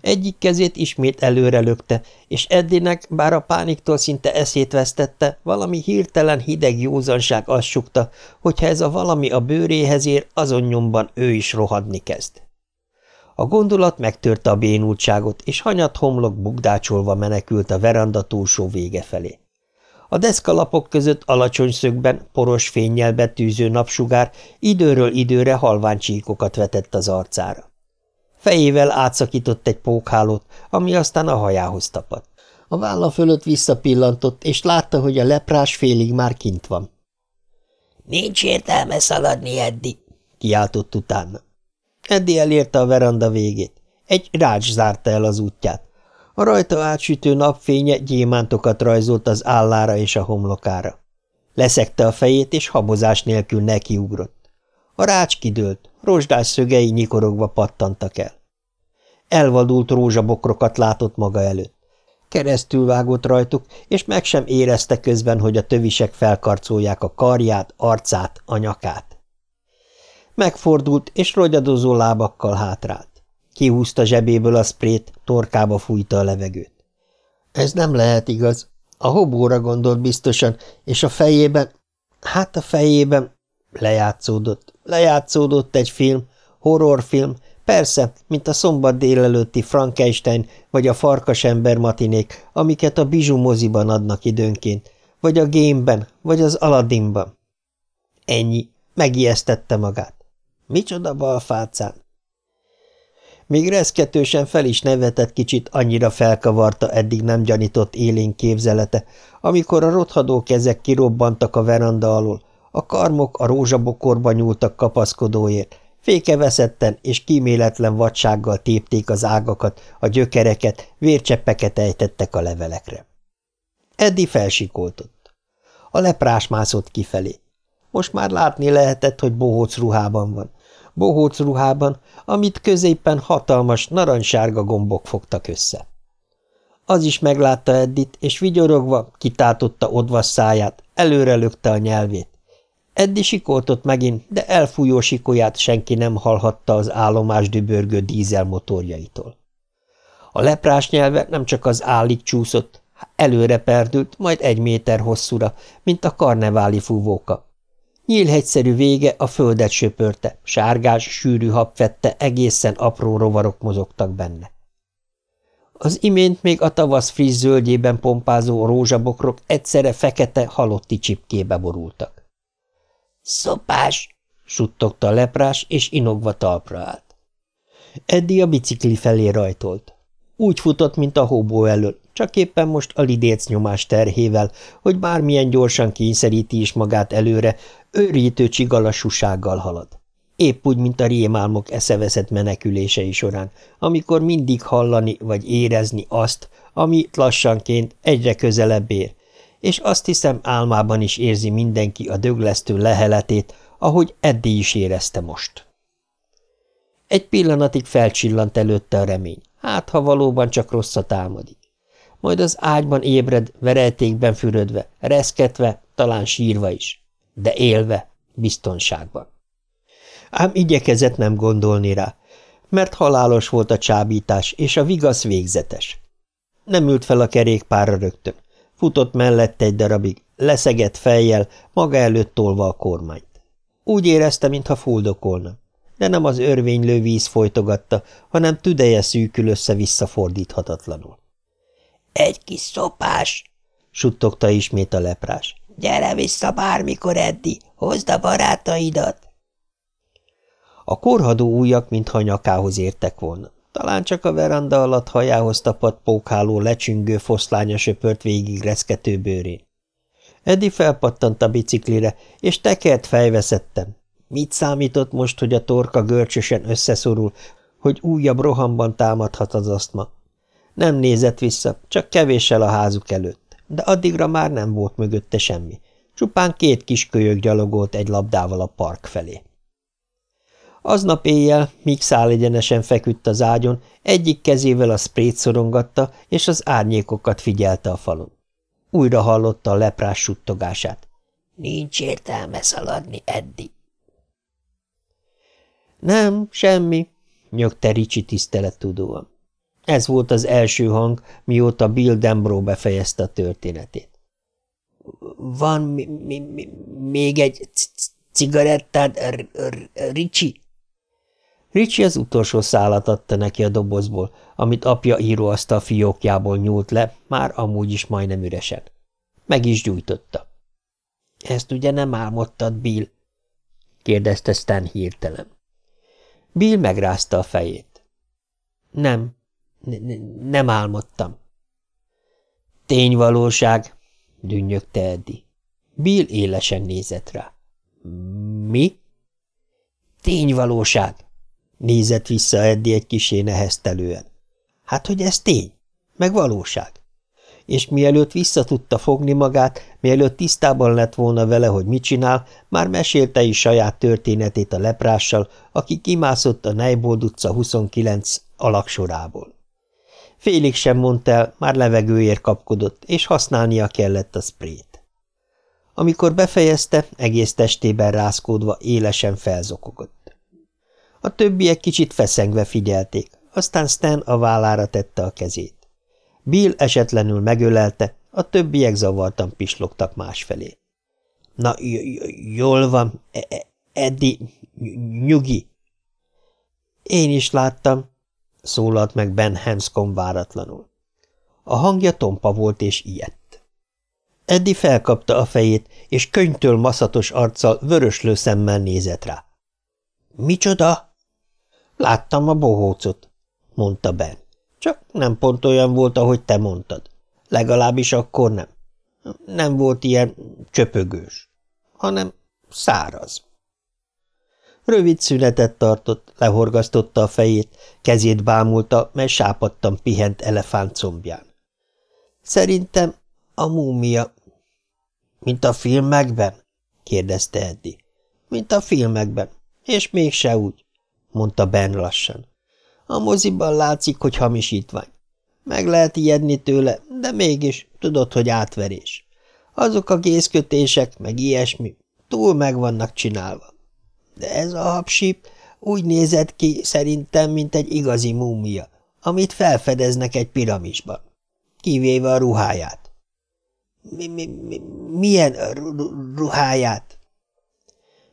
Egyik kezét ismét előre lökte, és Eddinek, bár a pániktól szinte eszét vesztette, valami hirtelen hideg józanság azt sukta, hogyha ez a valami a bőréhez ér, azon nyomban ő is rohadni kezd. A gondolat megtörte a bénultságot, és hanyat homlok bugdácsolva menekült a veranda túlsó vége felé. A deszkalapok között alacsony szögben poros fényjel betűző napsugár időről időre halvány csíkokat vetett az arcára. Fejével átszakított egy pókhálót, ami aztán a hajához tapadt. A válla fölött visszapillantott, és látta, hogy a leprás félig már kint van. – Nincs értelme szaladni, Eddi! – kiáltott utána. Eddi elérte a veranda végét. Egy rács zárta el az útját. A rajta átsütő napfénye gyémántokat rajzolt az állára és a homlokára. Leszekte a fejét, és habozás nélkül nekiugrott. A rács kidőlt, rozsdás szögei nyikorogva pattantak el. Elvadult rózsabokrokat látott maga előtt. Keresztül vágott rajtuk, és meg sem érezte közben, hogy a tövisek felkarcolják a karját, arcát, a nyakát. Megfordult, és rogyadozó lábakkal hátrált. Kihúzta zsebéből a sprét, torkába fújta a levegőt. Ez nem lehet igaz. A hobóra gondolt biztosan, és a fejében, hát a fejében lejátszódott, lejátszódott egy film, horrorfilm, persze, mint a szombat délelőtti Frankenstein vagy a farkasember matinék, amiket a bizsú moziban adnak időnként, vagy a gémben, vagy az Aladdinban. Ennyi, megijesztette magát. Micsoda balfácán! Még reszketősen fel is nevetett kicsit, annyira felkavarta eddig nem gyanított élén képzelete, amikor a rothadó kezek kirobbantak a veranda alól, a karmok a rózsabokorba nyúltak kapaszkodóért, fékeveszetten és kíméletlen vadsággal tépték az ágakat, a gyökereket, vércseppeket ejtettek a levelekre. Eddi felsikoltott. A leprás mászott kifelé. Most már látni lehetett, hogy bohóc ruhában van, bohóc ruhában, amit középpen hatalmas, narancssárga gombok fogtak össze. Az is meglátta Eddit, és vigyorogva kitátotta odvas száját, előre lökte a nyelvét. Eddi sikoltott megint, de elfújó sikolyát senki nem hallhatta az állomás dübörgő dízelmotorjaitól. A leprás nyelve nem csak az állig csúszott, előre perdült, majd egy méter hosszúra, mint a karneváli fúvóka, Nyílhegyszerű vége a földet söpörte, sárgás, sűrű hab fette, egészen apró rovarok mozogtak benne. Az imént még a tavasz friss zöldjében pompázó rózsabokrok egyszerre fekete, halotti csipkébe borultak. – Szopás! – suttogta a leprás, és inogva talpra állt. Eddi a bicikli felé rajtolt. Úgy futott, mint a hóbó elől, csak éppen most a lidéc nyomás terhével, hogy bármilyen gyorsan kényszeríti is magát előre, őrítő csigalassúsággal halad. Épp úgy, mint a rémálmok eszeveszett menekülései során, amikor mindig hallani vagy érezni azt, ami lassanként egyre közelebb ér, és azt hiszem álmában is érzi mindenki a döglesztő leheletét, ahogy eddig is érezte most. Egy pillanatig felcsillant előtte a remény, hát ha valóban csak rosszat álmodik. Majd az ágyban ébred, verejtékben fürödve, reszketve, talán sírva is de élve, biztonságban. Ám igyekezett nem gondolni rá, mert halálos volt a csábítás, és a vigasz végzetes. Nem ült fel a kerékpárra rögtön, futott mellett egy darabig, leszegett fejjel, maga előtt tolva a kormányt. Úgy érezte, mintha fuldokolna, de nem az örvénylő víz folytogatta, hanem tüdeje szűkül össze visszafordíthatatlanul. – Egy kis szopás! – suttogta ismét a leprás. Gyere vissza bármikor, Eddi, hozd a barátaidat! A korhadó ujjak, mintha nyakához értek volna. Talán csak a veranda alatt hajához tapadt pókháló lecsüngő foszlánya söpört végig reszkető bőrén. Eddi felpattant a biciklire, és tekert fejveszettem. Mit számított most, hogy a torka görcsösen összeszorul, hogy újabb rohamban támadhat az asztma? Nem nézett vissza, csak kevéssel a házuk előtt de addigra már nem volt mögötte semmi. Csupán két kis kölyök gyalogolt egy labdával a park felé. Aznap éjjel, míg egyenesen feküdt az ágyon, egyik kezével a sprét szorongatta, és az árnyékokat figyelte a falon. Újra hallotta a leprás suttogását. – Nincs értelme szaladni, Eddi. – Nem, semmi – nyögte Ricsi tisztelettudóan. Ez volt az első hang, mióta Bill Dembro befejezte a történetét. – Van mi, mi, mi, még egy cigarettád, Ricsi? Ricsi az utolsó szálat adta neki a dobozból, amit apja íróasztal fiókjából nyúlt le, már amúgy is majdnem üresen. Meg is gyújtotta. – Ezt ugye nem álmodtad, Bill? – kérdezte Stan hirtelen. Bill megrázta a fejét. – Nem, nem álmodtam. – Tényvalóság – dünnyögte Eddie. Bill élesen nézett rá. – Mi? – Tényvalóság – Nézett vissza Eddi egy kisé neheztelően. Hát, hogy ez tény, meg valóság. És mielőtt vissza tudta fogni magát, mielőtt tisztában lett volna vele, hogy mit csinál, már mesélte is saját történetét a leprással, aki kimászott a Neibold utca 29 alaksorából. Félig sem mondta el, már levegőért kapkodott, és használnia kellett a sprét. Amikor befejezte, egész testében rázkódva élesen felzokogott. A többiek kicsit feszengve figyelték, aztán Stan a vállára tette a kezét. Bill esetlenül megölelte, a többiek zavartan pislogtak másfelé. – Na, jól van, e -e Eddi, nyugi! – Én is láttam – szólalt meg Ben Hanscom váratlanul. A hangja tompa volt és ilyett. Eddi felkapta a fejét, és könyvtől maszatos arccal, vöröslő szemmel nézett rá. – Micsoda? Láttam a bohócot, mondta Ben. Csak nem pont olyan volt, ahogy te mondtad. Legalábbis akkor nem. Nem volt ilyen csöpögős, hanem száraz. Rövid szünetet tartott, lehorgasztotta a fejét, kezét bámulta, mely sápadtan pihent elefánt combján. Szerintem a múmia. Mint a filmekben? kérdezte Eddi. Mint a filmekben, és mégse úgy mondta Ben lassan. A moziban látszik, hogy hamisítvány. Meg lehet ijedni tőle, de mégis tudod, hogy átverés. Azok a gézkötések, meg ilyesmi, túl meg vannak csinálva. De ez a hapsip úgy nézett ki szerintem, mint egy igazi múmia, amit felfedeznek egy piramisban, kivéve a ruháját. Mi, mi, mi, milyen ruháját?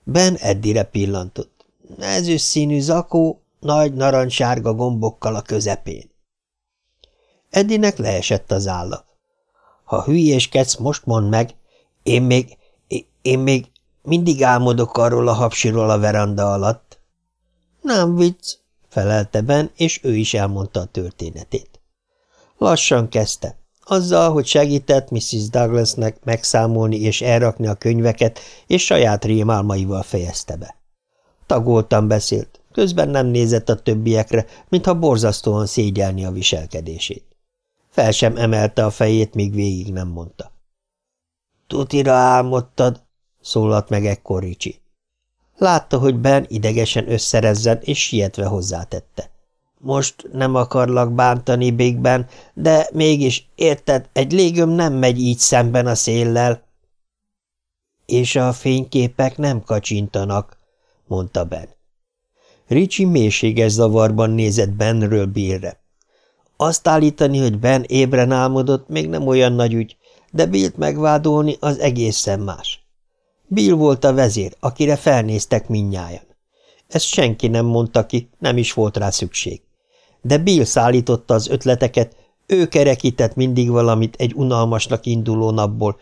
Ben Eddire pillantott. Ezüst színű zakó, nagy narancssárga gombokkal a közepén. Edinek leesett az álla. Ha hülyéskedsz, most mondd meg, én még, én még mindig álmodok arról a hapsiról a veranda alatt. Nem vicc, felelte Ben, és ő is elmondta a történetét. Lassan kezdte. Azzal, hogy segített Mrs. Douglasnek megszámolni és elrakni a könyveket, és saját rémálmaival fejezte be. Tagoltan beszélt, közben nem nézett a többiekre, mintha borzasztóan szégyelni a viselkedését. Fel sem emelte a fejét, míg végig nem mondta. – Tutira álmodtad? – szólalt meg ekkor Ricsi. Látta, hogy Ben idegesen összerezzen, és sietve hozzátette. Most nem akarlak bántani, Big Ben, de mégis, érted, egy légöm nem megy így szemben a széllel. És a fényképek nem kacsintanak, mondta Ben. Ricsi mélységes zavarban nézett Benről Billre. Azt állítani, hogy Ben ébren álmodott, még nem olyan nagy ügy, de Billt megvádolni az egészen más. Bill volt a vezér, akire felnéztek minnyájan. Ezt senki nem mondta ki, nem is volt rá szükség. De Bill szállította az ötleteket, ő kerekített mindig valamit egy unalmasnak induló napból,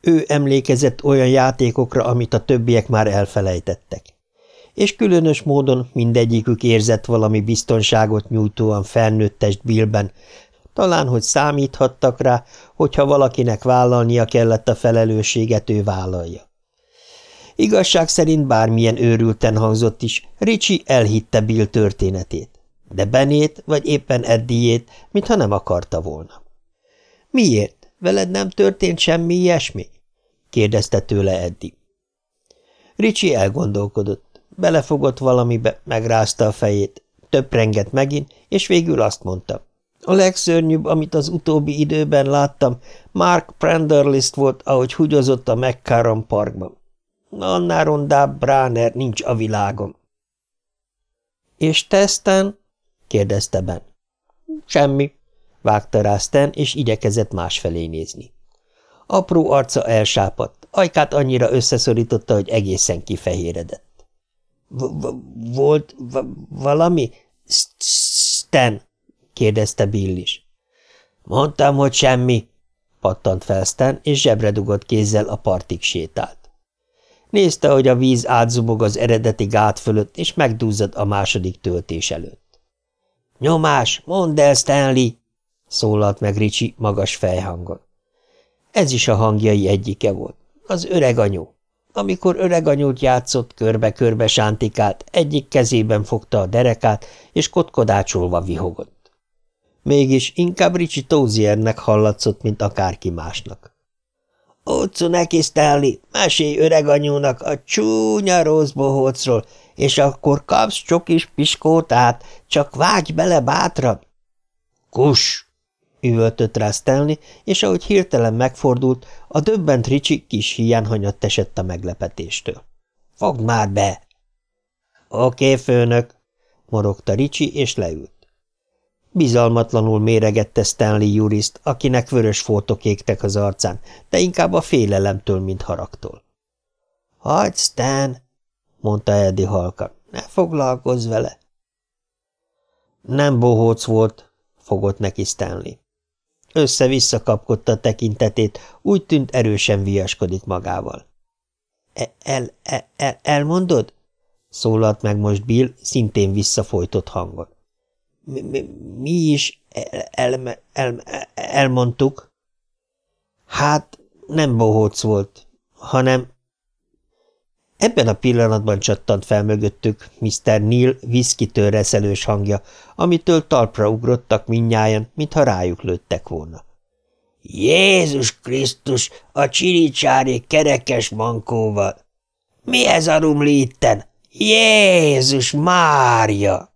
ő emlékezett olyan játékokra, amit a többiek már elfelejtettek és különös módon mindegyikük érzett valami biztonságot nyújtóan felnőttest Billben, talán, hogy számíthattak rá, hogyha valakinek vállalnia kellett a felelősséget, ő vállalja. Igazság szerint bármilyen őrülten hangzott is, Ricsi elhitte Bill történetét, de Benét vagy éppen Eddiét, mintha nem akarta volna. – Miért? Veled nem történt semmi ilyesmi? – kérdezte tőle Eddi. Ricsi elgondolkodott. Belefogott valamibe, megrázta a fejét, töprengett megint, és végül azt mondta. A legszörnyűbb, amit az utóbbi időben láttam, Mark Prenderlist volt, ahogy húgyozott a McCarron parkban. Annál rondább Bráner nincs a világon. – És te, Stan? – kérdezte Ben. – Semmi – vágta rá Stan, és igyekezett másfelé nézni. Apró arca elsápadt, ajkát annyira összeszorította, hogy egészen kifehéredett. – Volt valami? – Stan? – kérdezte Bill is. – Mondtam, hogy semmi – pattant fel Stan, és zsebre dugott kézzel a partig sétált. Nézte, hogy a víz átzubog az eredeti gát fölött, és megduzzad a második töltés előtt. – Nyomás, mondd el, Stanley! – szólalt meg Ricsi magas fejhangon. Ez is a hangjai egyike volt. Az öreg anyu. Amikor öreg anyút játszott, körbe-körbe sántikált, egyik kezében fogta a derekát, és kotkodácsolva vihogott. Mégis inkább Ricsi Tóziernek hallatszott, mint akárki másnak. Utcu neki, Stanley, mesélj öreganyúnak a csúnya rossz bohócról, és akkor kapsz csokis piskótát, csak vágy bele bátran. Kus! Üvöltött rá Stanley, és ahogy hirtelen megfordult, a döbbent Ricsi kis hián hanyatt esett a meglepetéstől. Fogd már be! Oké, főnök, morogta Ricsi, és leült. Bizalmatlanul méregette Stanley juriszt, akinek vörös foltok égtek az arcán, de inkább a félelemtől, mint haragtól. – Hagyd, Stan! – mondta Eddie halkan. – Ne foglalkozz vele! Nem bohóc volt, fogott neki Stanley. Össze-vissza kapkodta tekintetét, úgy tűnt erősen viaskodik magával. E – El, el, el, elmondod? – szólalt meg most Bill, szintén visszafolytott hangon. Mi, mi is el, el, el, elmondtuk. Hát nem bohóc volt, hanem... Ebben a pillanatban csattant fel mögöttük Mr. Neil viszkitől reszelős hangja, amitől talpra ugrottak minnyáján, mintha rájuk lőttek volna. Jézus Krisztus, a csiricsári kerekes mankóval! Mi ez a rumli itten? Jézus Mária!